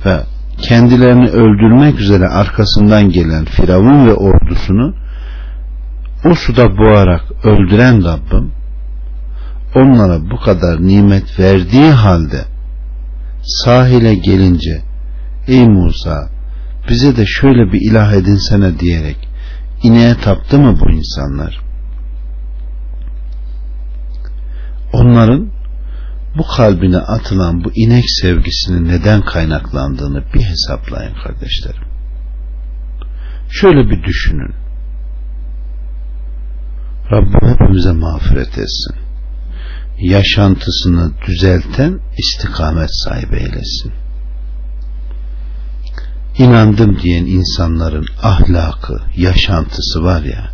ve kendilerini öldürmek üzere arkasından gelen Firavun ve ordusunu o suda boğarak öldüren Rabbim onlara bu kadar nimet verdiği halde sahile gelince ey Musa bize de şöyle bir ilah edinsene diyerek ineğe taptı mı bu insanlar? Onların bu kalbine atılan bu inek sevgisinin neden kaynaklandığını bir hesaplayın kardeşlerim. Şöyle bir düşünün. Rabbim hepimize mağfiret etsin. Yaşantısını düzelten istikamet sahibi eylesin. İnandım diyen insanların ahlakı, yaşantısı var ya,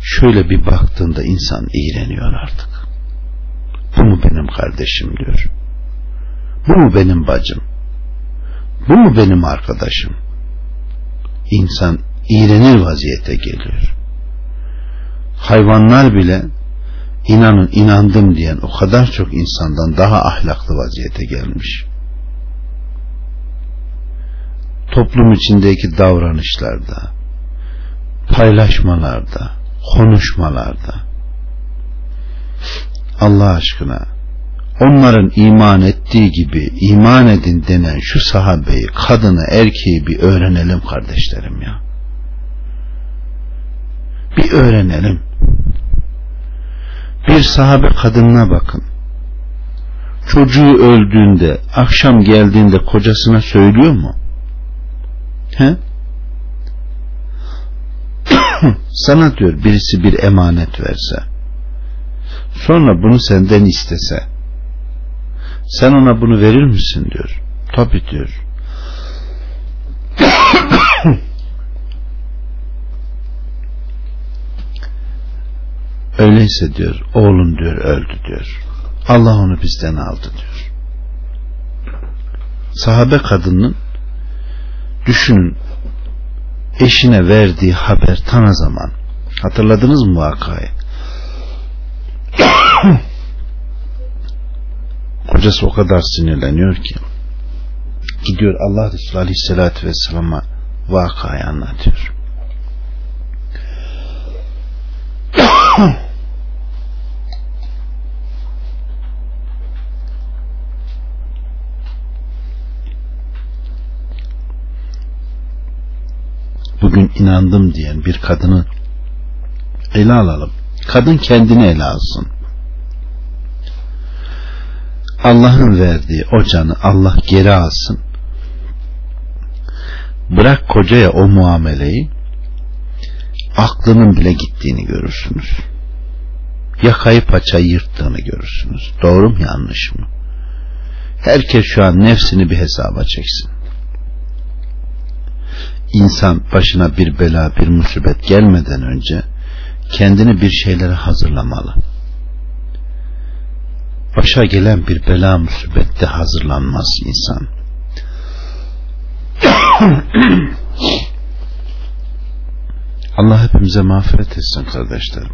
şöyle bir baktığında insan iğreniyor artık. Bu mu benim kardeşim diyor. Bu mu benim bacım? Bu mu benim arkadaşım? İnsan iğrenir vaziyete geliyor. Hayvanlar bile inanın inandım diyen o kadar çok insandan daha ahlaklı vaziyete gelmiş. Toplum içindeki davranışlarda, paylaşmalarda, konuşmalarda, Allah aşkına onların iman ettiği gibi iman edin denen şu sahabeyi, kadını, erkeği bir öğrenelim kardeşlerim ya. Bir öğrenelim. Bir sahabe kadınına bakın. Çocuğu öldüğünde, akşam geldiğinde kocasına söylüyor mu? He? Sana diyor birisi bir emanet verse Sonra bunu senden istese sen ona bunu verir misin diyor. Tabi diyor. Öyleyse diyor oğlun diyor öldü diyor. Allah onu bizden aldı diyor. Sahabe kadının düşünün. Eşine verdiği haber tana zaman. Hatırladınız mı vakayı? Kocası o kadar sinirleniyor ki. Gidiyor Allah Resulü Aleyhisselatü Vesselam'a vakayı anlatıyor. Bugün inandım diyen bir kadını ele alalım. Kadın kendini ele alsın. Allah'ın verdiği o canı Allah geri alsın. Bırak kocaya o muameleyi aklının bile gittiğini görürsünüz. Yakayı paçayı yırttığını görürsünüz. Doğru mu yanlış mı? Herkes şu an nefsini bir hesaba çeksin. İnsan başına bir bela bir musibet gelmeden önce kendini bir şeylere hazırlamalı. Başa gelen bir bela musibette hazırlanmaz insan. Allah hepimize mağfiret etsin kardeşlerim.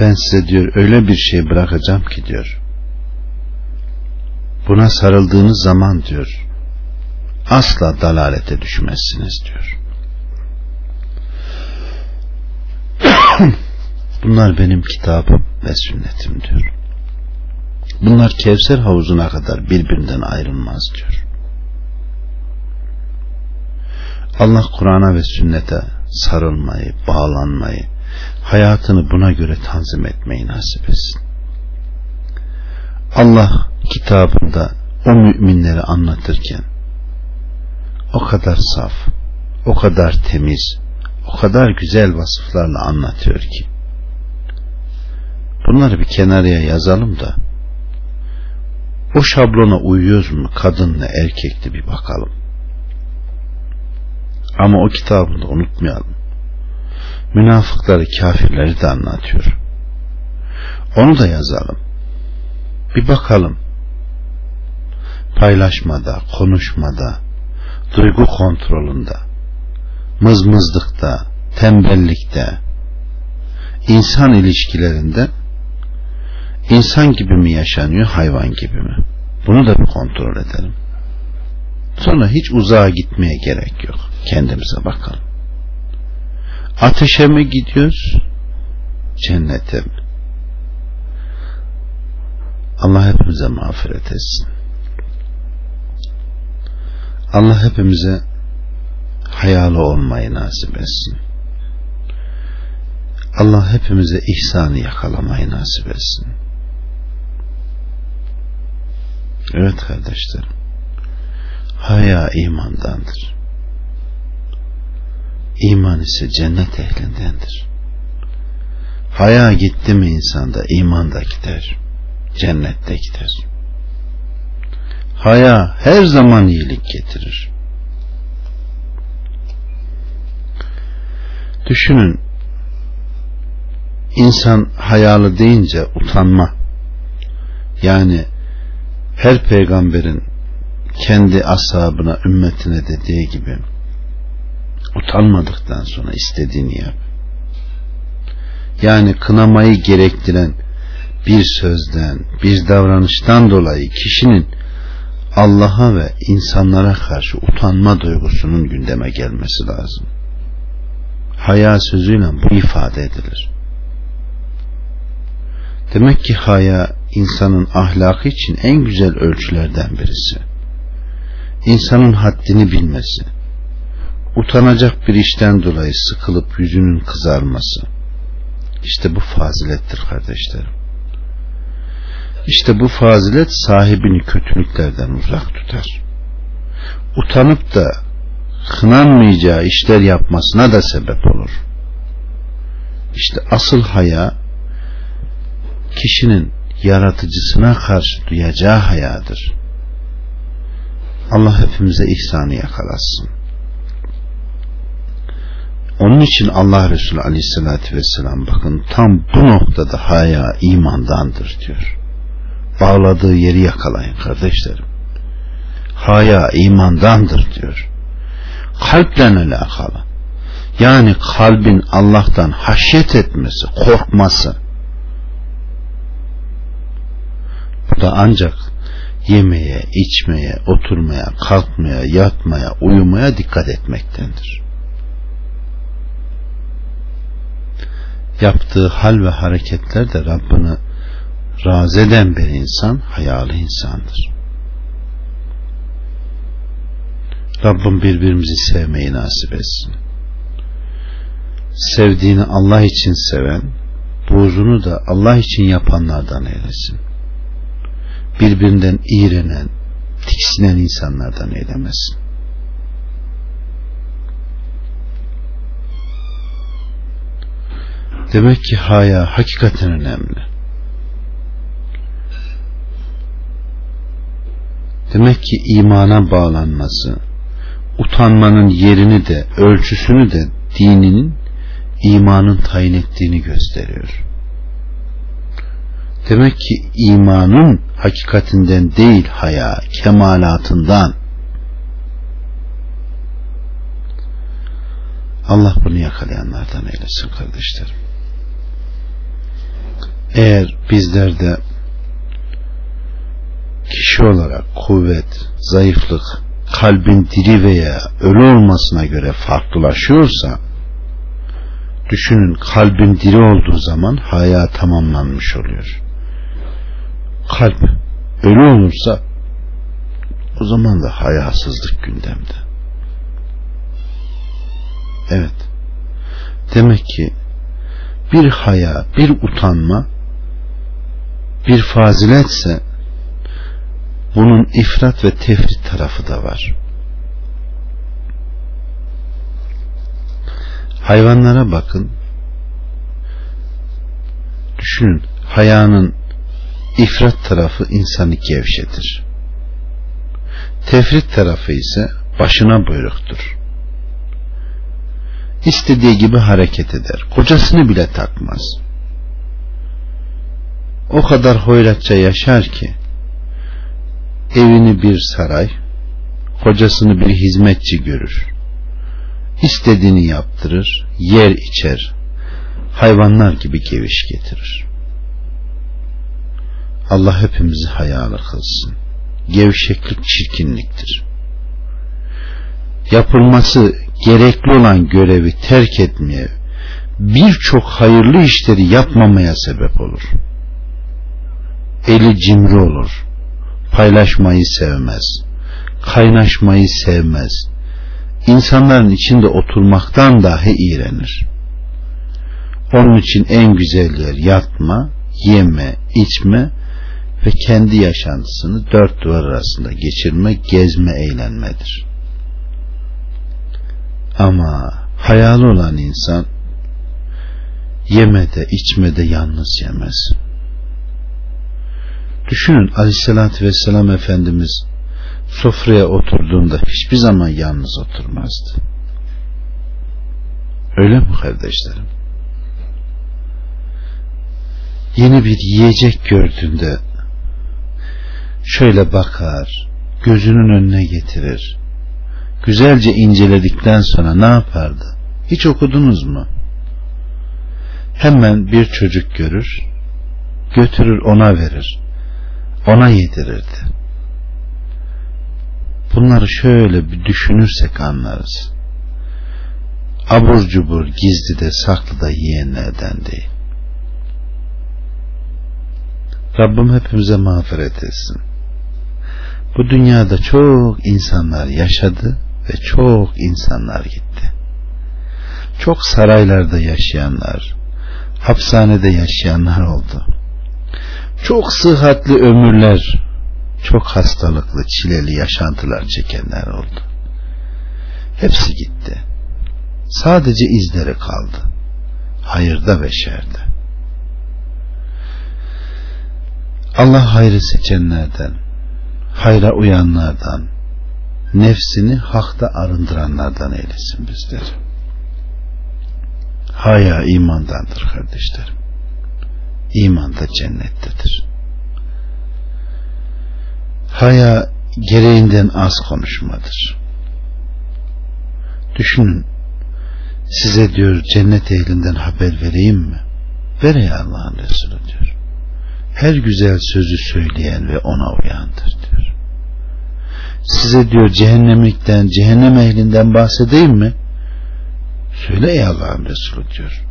Ben size diyor öyle bir şey bırakacağım ki diyor. Buna sarıldığınız zaman diyor asla dalalete düşmezsiniz diyor. Bunlar benim kitabım ve sünnetim diyor. Bunlar Kevser havuzuna kadar birbirinden ayrılmaz diyor. Allah Kur'an'a ve sünnete sarılmayı, bağlanmayı, hayatını buna göre tanzim etmeyi nasip etsin. Allah kitabında o müminleri anlatırken o kadar saf, o kadar temiz, o kadar güzel vasıflarla anlatıyor ki bunları bir kenarıya yazalım da o şablona uyuyoruz mu kadınla erkekli bir bakalım. Ama o kitabını unutmayalım. Münafıkları, kafirleri de anlatıyor. Onu da yazalım. Bir bakalım. Paylaşmada, konuşmada, duygu kontrolünde, mızmızlıkta, tembellikte, insan ilişkilerinde insan gibi mi yaşanıyor, hayvan gibi mi? Bunu da bir kontrol edelim. Sonra hiç uzağa gitmeye gerek yok. Kendimize bakalım. Ateşe mi gidiyoruz? Cennete mi? Allah hepimize mağfiret etsin. Allah hepimize hayalı olmayı nasip etsin. Allah hepimize ihsanı yakalamayı nasip etsin. Evet kardeşlerim. Haya imandandır. İman ise cennet ehlindendir. Haya gitti mi insanda iman da gider. Cennette gider. Haya her zaman iyilik getirir. Düşünün insan hayalı deyince utanma yani her peygamberin kendi ashabına ümmetine dediği gibi utanmadıktan sonra istediğini yap. Yani kınamayı gerektiren bir sözden, bir davranıştan dolayı kişinin Allah'a ve insanlara karşı utanma duygusunun gündeme gelmesi lazım. Haya sözüyle bu ifade edilir. Demek ki haya insanın ahlakı için en güzel ölçülerden birisi. İnsanın haddini bilmesi, utanacak bir işten dolayı sıkılıp yüzünün kızarması. İşte bu fazilettir kardeşlerim. İşte bu fazilet sahibini kötülüklerden uzak tutar. Utanıp da kınanmayacağı işler yapmasına da sebep olur. İşte asıl haya kişinin yaratıcısına karşı duyacağı hayadır. Allah hepimize ihsanı yakalasın. Onun için Allah Resulü Aleyhisselatü Vesselam bakın tam bu noktada haya imandandır diyor. Bağladığı yeri yakalayın kardeşlerim. Haya imandandır diyor. Kalple alakalı. Yani kalbin Allah'tan haşyet etmesi, korkması, Bu da ancak yemeye, içmeye, oturmaya, kalkmaya, yatmaya, uyumaya dikkat etmektendir. Yaptığı hal ve hareketler de Rabbini razı eden bir insan hayalı insandır. Rabbim birbirimizi sevmeyi nasip etsin. Sevdiğini Allah için seven, buğzunu da Allah için yapanlardan eylesin birbirinden iğrenen, tiksinen insanlardan eylemesin. Demek ki haya hakikaten önemli. Demek ki imana bağlanması, utanmanın yerini de, ölçüsünü de dininin, imanın tayin ettiğini gösteriyor. Demek ki imanın hakikatinden değil haya, kemalatından. Allah bunu yakalayanlardan eylesin kardeşlerim. Eğer bizler de kişi olarak kuvvet, zayıflık, kalbin diri veya ölü olmasına göre farklılaşıyorsa düşünün kalbin diri olduğu zaman haya tamamlanmış oluyor kalp ölü olursa o zaman da hayasızlık gündemde. Evet. Demek ki bir haya, bir utanma bir faziletse bunun ifrat ve tefrit tarafı da var. Hayvanlara bakın. Düşünün hayanın ifrat tarafı insanı gevşetir. Tefrit tarafı ise başına buyruktur. İstediği gibi hareket eder. Kocasını bile takmaz. O kadar hoyratça yaşar ki evini bir saray, kocasını bir hizmetçi görür. İstediğini yaptırır, yer içer, hayvanlar gibi geviş getirir. Allah hepimizi hayalı kılsın. Gevşeklik çirkinliktir. Yapılması gerekli olan görevi terk etmeye, birçok hayırlı işleri yapmamaya sebep olur. Eli cimri olur. Paylaşmayı sevmez. Kaynaşmayı sevmez. İnsanların içinde oturmaktan dahi iğrenir. Onun için en güzel yer yatma, yeme, içme ve kendi yaşantısını dört duvar arasında geçirme, gezme, eğlenmedir. Ama hayal olan insan yemede, içmede yalnız yemez. Düşünün aleyhissalatü vesselam Efendimiz sofraya oturduğunda hiçbir zaman yalnız oturmazdı. Öyle mi kardeşlerim? Yeni bir yiyecek gördüğünde şöyle bakar, gözünün önüne getirir. Güzelce inceledikten sonra ne yapardı? Hiç okudunuz mu? Hemen bir çocuk görür, götürür ona verir. Ona yedirirdi. Bunları şöyle bir düşünürsek anlarız. Abur cubur gizli de saklı da yiyenlerden değil. Rabbim hepimize mağfiret etsin. Bu dünyada çok insanlar yaşadı ve çok insanlar gitti. Çok saraylarda yaşayanlar, hapishanede yaşayanlar oldu. Çok sıhhatli ömürler, çok hastalıklı, çileli yaşantılar çekenler oldu. Hepsi gitti. Sadece izleri kaldı. Hayırda ve şerde. Allah hayrı seçenlerden, hayra uyanlardan, nefsini hakta arındıranlardan eylesin bizleri. Haya imandandır kardeşlerim. İman da cennettedir. Haya gereğinden az konuşmadır. Düşünün size diyor cennet ehlinden haber vereyim mi? Ver ey Allah'ın Resulü diyor. Her güzel sözü söyleyen ve ona uyandır diyor. Size diyor cehennemlikten, cehennem ehlinden bahsedeyim mi? Söyle ey Allah'ın Resulü diyor.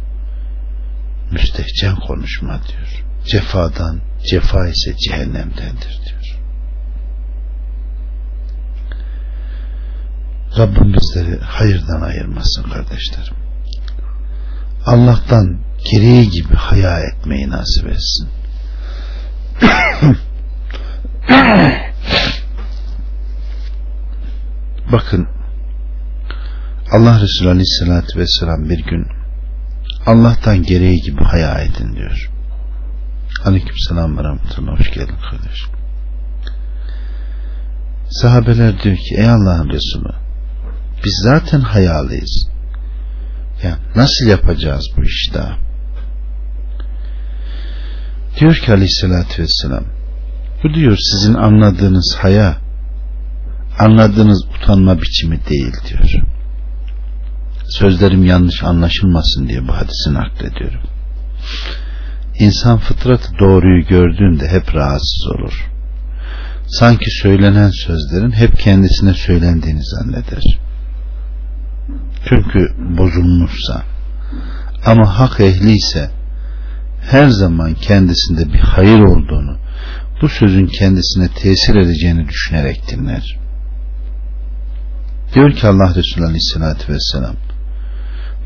Müstehcen konuşma diyor. Cefadan, cefa ise cehennemdendir diyor. Rabbim bizleri hayırdan ayırmasın kardeşlerim. Allah'tan gereği gibi haya etmeyi nasip etsin. Bakın Allah Resulü Aleyhisselatü Vesselam bir gün Allah'tan gereği gibi haya edin diyor. Aleyküm selam ve rahmetullah. Hoş geldin kardeşim. Sahabeler diyor ki ey Allah'ın Resulü biz zaten hayalıyız. Ya nasıl yapacağız bu işi daha? Diyor ki aleyhissalatü vesselam bu diyor sizin anladığınız haya anladığınız utanma biçimi değil diyor. Sözlerim yanlış anlaşılmasın diye bu hadisi naklediyorum. İnsan fıtratı doğruyu gördüğünde hep rahatsız olur. Sanki söylenen sözlerin hep kendisine söylendiğini zanneder. Çünkü bozulmuşsa ama hak ehli ise her zaman kendisinde bir hayır olduğunu, bu sözün kendisine tesir edeceğini düşünerek dinler. Diyor ki Allah Resulü Aleyhisselatü Vesselam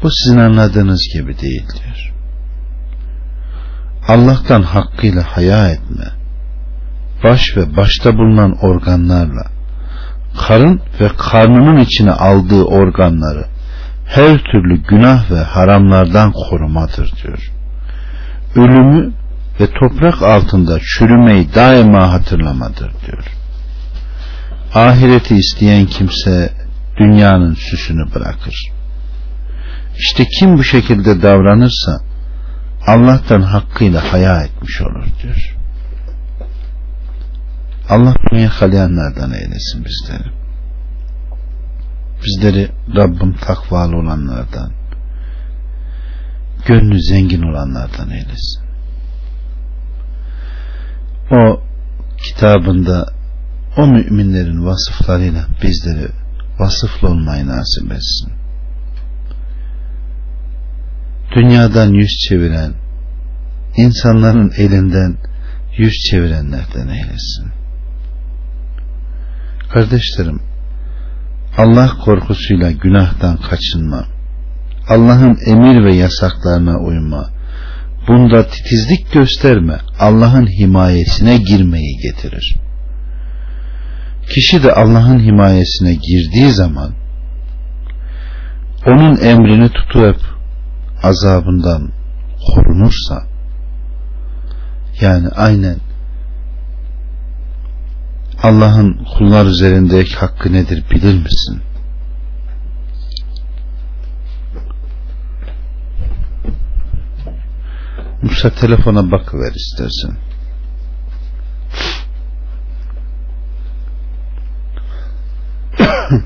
bu sizin anladığınız gibi değil diyor. Allah'tan hakkıyla haya etme. baş ve başta bulunan organlarla karın ve karnının içine aldığı organları her türlü günah ve haramlardan korumadır diyor. Ölümü ve toprak altında çürümeyi daima hatırlamadır diyor. Ahireti isteyen kimse dünyanın süsünü bırakır. İşte kim bu şekilde davranırsa Allah'tan hakkıyla haya etmiş olur diyor. Allah bunu yakalayanlardan eylesin bizleri. Bizleri Rabbim takvalı olanlardan, gönlü zengin olanlardan eylesin. O kitabında o müminlerin vasıflarıyla bizleri vasıflı olmayı nasip etsin. Dünyadan yüz çeviren, insanların elinden yüz çevirenlerden eylesin. Kardeşlerim, Allah korkusuyla günahtan kaçınma, Allah'ın emir ve yasaklarına uyma, bunda titizlik gösterme, Allah'ın himayesine girmeyi getirir. Kişi de Allah'ın himayesine girdiği zaman onun emrini tutup azabından korunursa yani aynen Allah'ın kullar üzerindeki hakkı nedir bilir misin? Musa telefona bakıver istersen.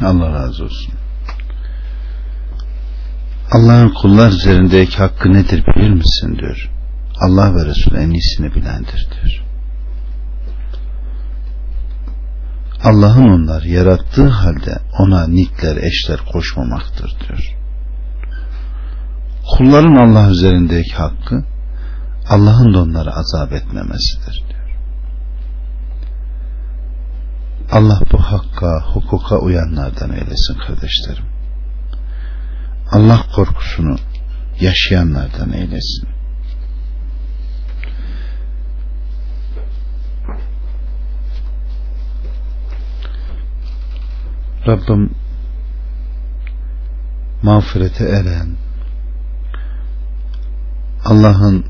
Allah razı olsun. Allah'ın kullar üzerindeki hakkı nedir bilir misin diyor. Allah ve Resul en iyisini bilendir diyor. Allah'ın onlar yarattığı halde ona nitler, eşler koşmamaktır diyor. Kulların Allah üzerindeki hakkı Allah'ın da onları azap etmemesidir diyor. Allah bu hakka, hukuka uyanlardan eylesin kardeşlerim. Allah korkusunu yaşayanlardan eylesin. Rabbim mağfirete eren Allah'ın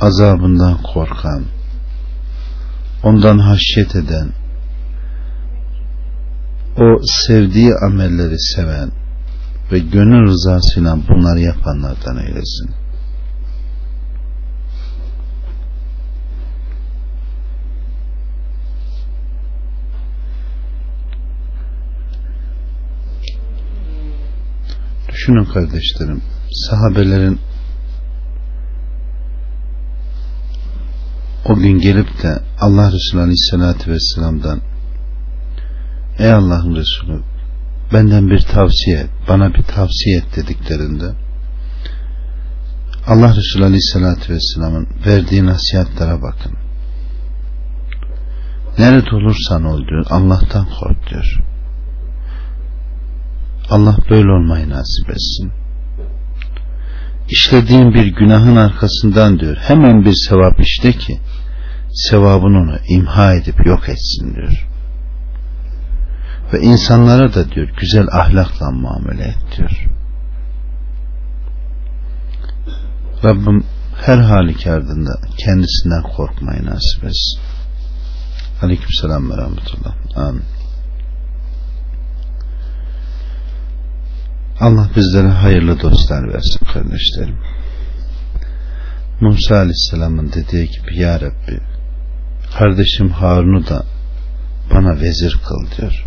azabından korkan ondan haşyet eden o sevdiği amelleri seven ve gönül rızasıyla bunları yapanlardan eylesin. Düşünün kardeşlerim, sahabelerin o gün gelip de Allah Resulü Aleyhisselatü Vesselam'dan Ey Allah'ın Resulü benden bir tavsiye bana bir tavsiye et dediklerinde Allah Resulü Aleyhisselatü Vesselam'ın verdiği nasihatlere bakın. Nerede olursan ol diyor Allah'tan kork diyor. Allah böyle olmayı nasip etsin. İşlediğin bir günahın arkasından diyor hemen bir sevap işte ki sevabın onu imha edip yok etsin diyor. Ve insanlara da diyor güzel ahlakla muamele et diyor. Rabbim her halükarda kendisinden korkmayı nasip etsin. Aleyküm selam ve rahmetullah. Amin. Allah bizlere hayırlı dostlar versin kardeşlerim. Musa Aleyhisselam'ın dediği gibi Ya Rabbi kardeşim Harun'u da bana vezir kıl diyor.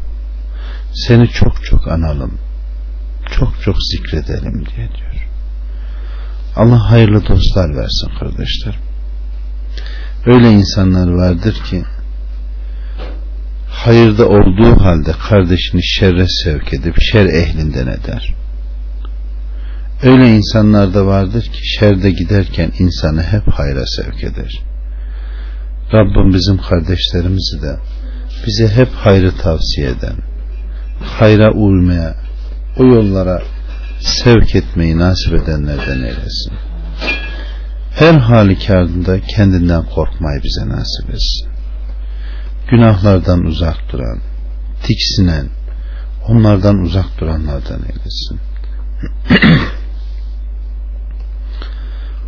Seni çok çok analım. Çok çok zikredelim diye diyor. Allah hayırlı dostlar versin kardeşlerim. Öyle insanlar vardır ki hayırda olduğu halde kardeşini şerre sevk edip şer ehlinden eder. Öyle insanlar da vardır ki şerde giderken insanı hep hayra sevk eder. Rabbim bizim kardeşlerimizi de bize hep hayrı tavsiye eden, hayra uymaya, o yollara sevk etmeyi nasip edenlerden eylesin. her halükarda kendinden korkmayı bize nasip etsin. Günahlardan uzak duran, tiksinen, onlardan uzak duranlardan eylesin.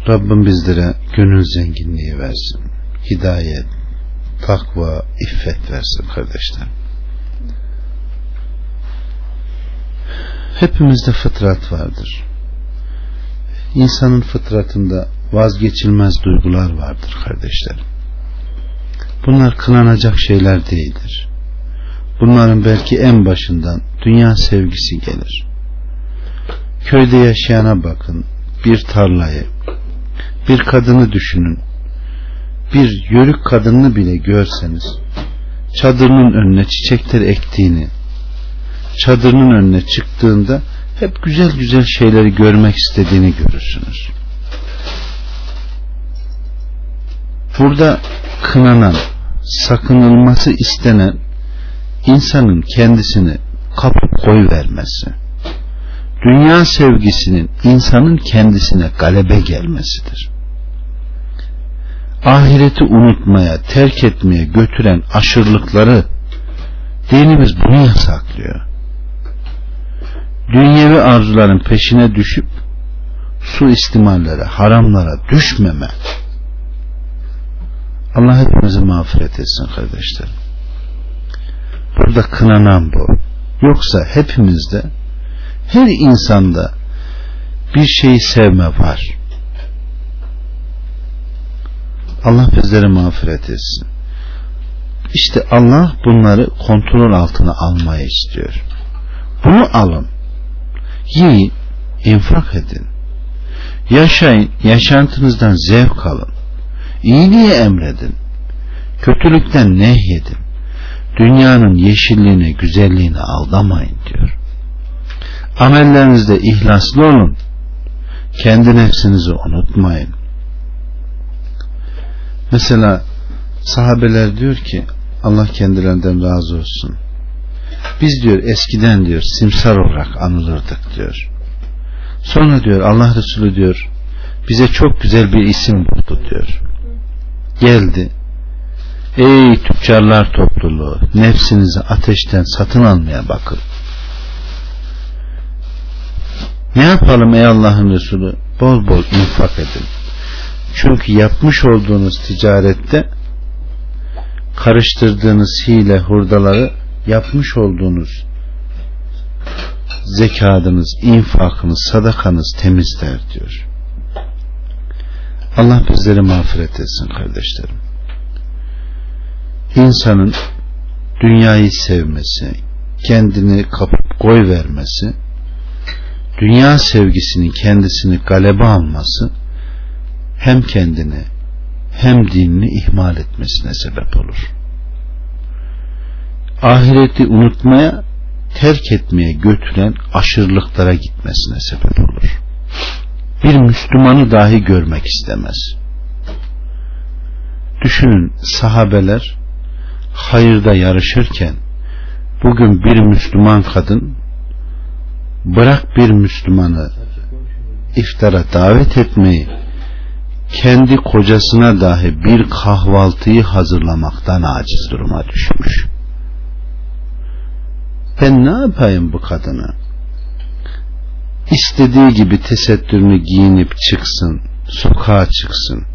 Rabbim bizlere gönül zenginliği versin. Hidayet, takva, iffet versin kardeşler. Hepimizde fıtrat vardır. İnsanın fıtratında vazgeçilmez duygular vardır kardeşlerim. Bunlar kınanacak şeyler değildir. Bunların belki en başından dünya sevgisi gelir. Köyde yaşayana bakın, bir tarlayı, bir kadını düşünün. Bir yörük kadını bile görseniz, çadırının önüne çiçekler ektiğini, çadırının önüne çıktığında hep güzel güzel şeyleri görmek istediğini görürsünüz. Burada kınanan, sakınılması istenen insanın kendisini kapıp koy vermesi, dünya sevgisinin insanın kendisine galebe gelmesidir. Ahireti unutmaya, terk etmeye götüren aşırılıkları dinimiz bunu yasaklıyor. Dünyevi arzuların peşine düşüp su istimallere, haramlara düşmeme. Allah hepimizi mağfiret etsin kardeşlerim. Burada kınanan bu. Yoksa hepimizde her insanda bir şeyi sevme var. Allah bizleri mağfiret etsin. İşte Allah bunları kontrol altına almayı istiyor. Bunu alın. Yiyin, infak edin. Yaşayın, yaşantınızdan zevk alın. İyiliği emredin. Kötülükten nehyedin. Dünyanın yeşilliğine, güzelliğine aldamayın diyor. Amellerinizde ihlaslı olun. Kendi nefsinizi unutmayın. Mesela sahabeler diyor ki Allah kendilerinden razı olsun. Biz diyor eskiden diyor simsar olarak anılırdık diyor. Sonra diyor Allah Resulü diyor bize çok güzel bir isim buldu diyor. Geldi. Ey tüccarlar topluluğu nefsinizi ateşten satın almaya bakın. Ne yapalım ey Allah'ın Resulü? Bol bol infak edin. Çünkü yapmış olduğunuz ticarette karıştırdığınız hile hurdaları yapmış olduğunuz zekadınız, infakınız, sadakanız temizler diyor. Allah bizleri mağfiret etsin kardeşlerim. İnsanın dünyayı sevmesi, kendini kapıp koy vermesi, dünya sevgisinin kendisini galebe alması hem kendini hem dinini ihmal etmesine sebep olur. Ahireti unutmaya, terk etmeye götüren aşırılıklara gitmesine sebep olur. Bir Müslümanı dahi görmek istemez. Düşünün sahabeler hayırda yarışırken bugün bir Müslüman kadın bırak bir Müslümanı iftara davet etmeyi kendi kocasına dahi bir kahvaltıyı hazırlamaktan aciz duruma düşmüş. Ben ne yapayım bu kadını? İstediği gibi tesettürünü giyinip çıksın, sokağa çıksın.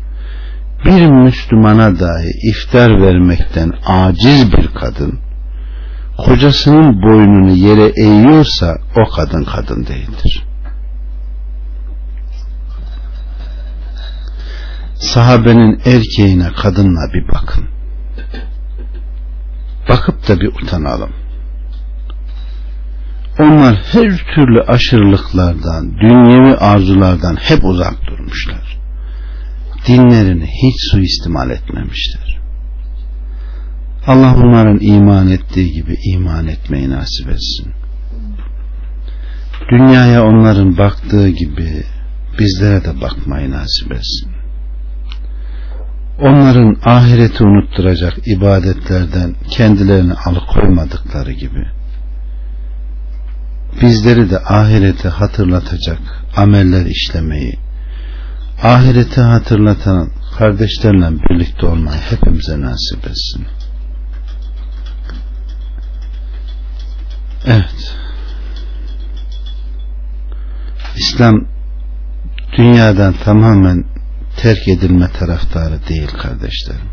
Bir Müslümana dahi iftar vermekten aciz bir kadın, kocasının boynunu yere eğiyorsa o kadın kadın değildir. Sahabenin erkeğine kadınla bir bakın. Bakıp da bir utanalım. Onlar her türlü aşırılıklardan, dünyevi arzulardan hep uzak durmuşlar. Dinlerini hiç suistimal etmemişler. Allah onların iman ettiği gibi iman etmeyi nasip etsin. Dünyaya onların baktığı gibi bizlere de bakmayı nasip etsin. Onların ahireti unutturacak ibadetlerden kendilerini alıkoymadıkları gibi bizleri de ahireti hatırlatacak ameller işlemeyi ahireti hatırlatan kardeşlerle birlikte olmayı hepimize nasip etsin. Evet. İslam dünyadan tamamen terk edilme taraftarı değil kardeşlerim.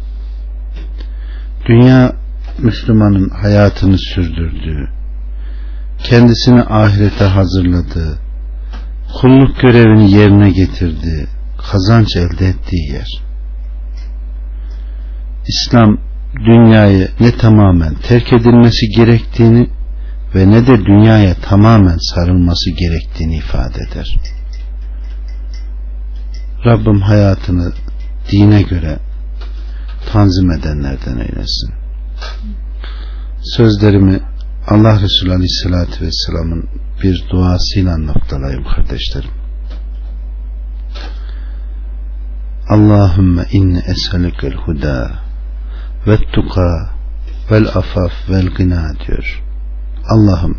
Dünya Müslümanın hayatını sürdürdüğü, kendisini ahirete hazırladığı, kulluk görevini yerine getirdiği, kazanç elde ettiği yer. İslam dünyayı ne tamamen terk edilmesi gerektiğini ve ne de dünyaya tamamen sarılması gerektiğini ifade eder. Rabbim hayatını dine göre tanzim edenlerden eylesin. Sözlerimi Allah Resulü Aleyhisselatü Vesselam'ın bir duasıyla noktalayayım kardeşlerim. Allahümme inni eselükel huda ve tuka vel afaf vel gina diyor. Allah'ım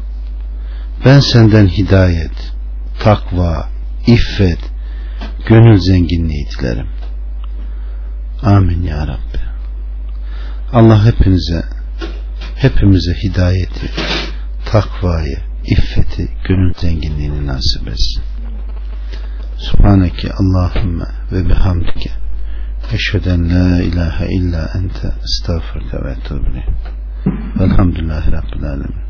ben senden hidayet, takva, iffet, gönül zenginliği dilerim. Amin ya Rabbi. Allah hepinize hepimize hidayeti, takvayı, iffeti, gönül zenginliğini nasip etsin. Subhaneke Allahümme ve bihamdike eşheden la ilahe illa ente estağfurke ve etubile. Velhamdülillahi Rabbil Alemin.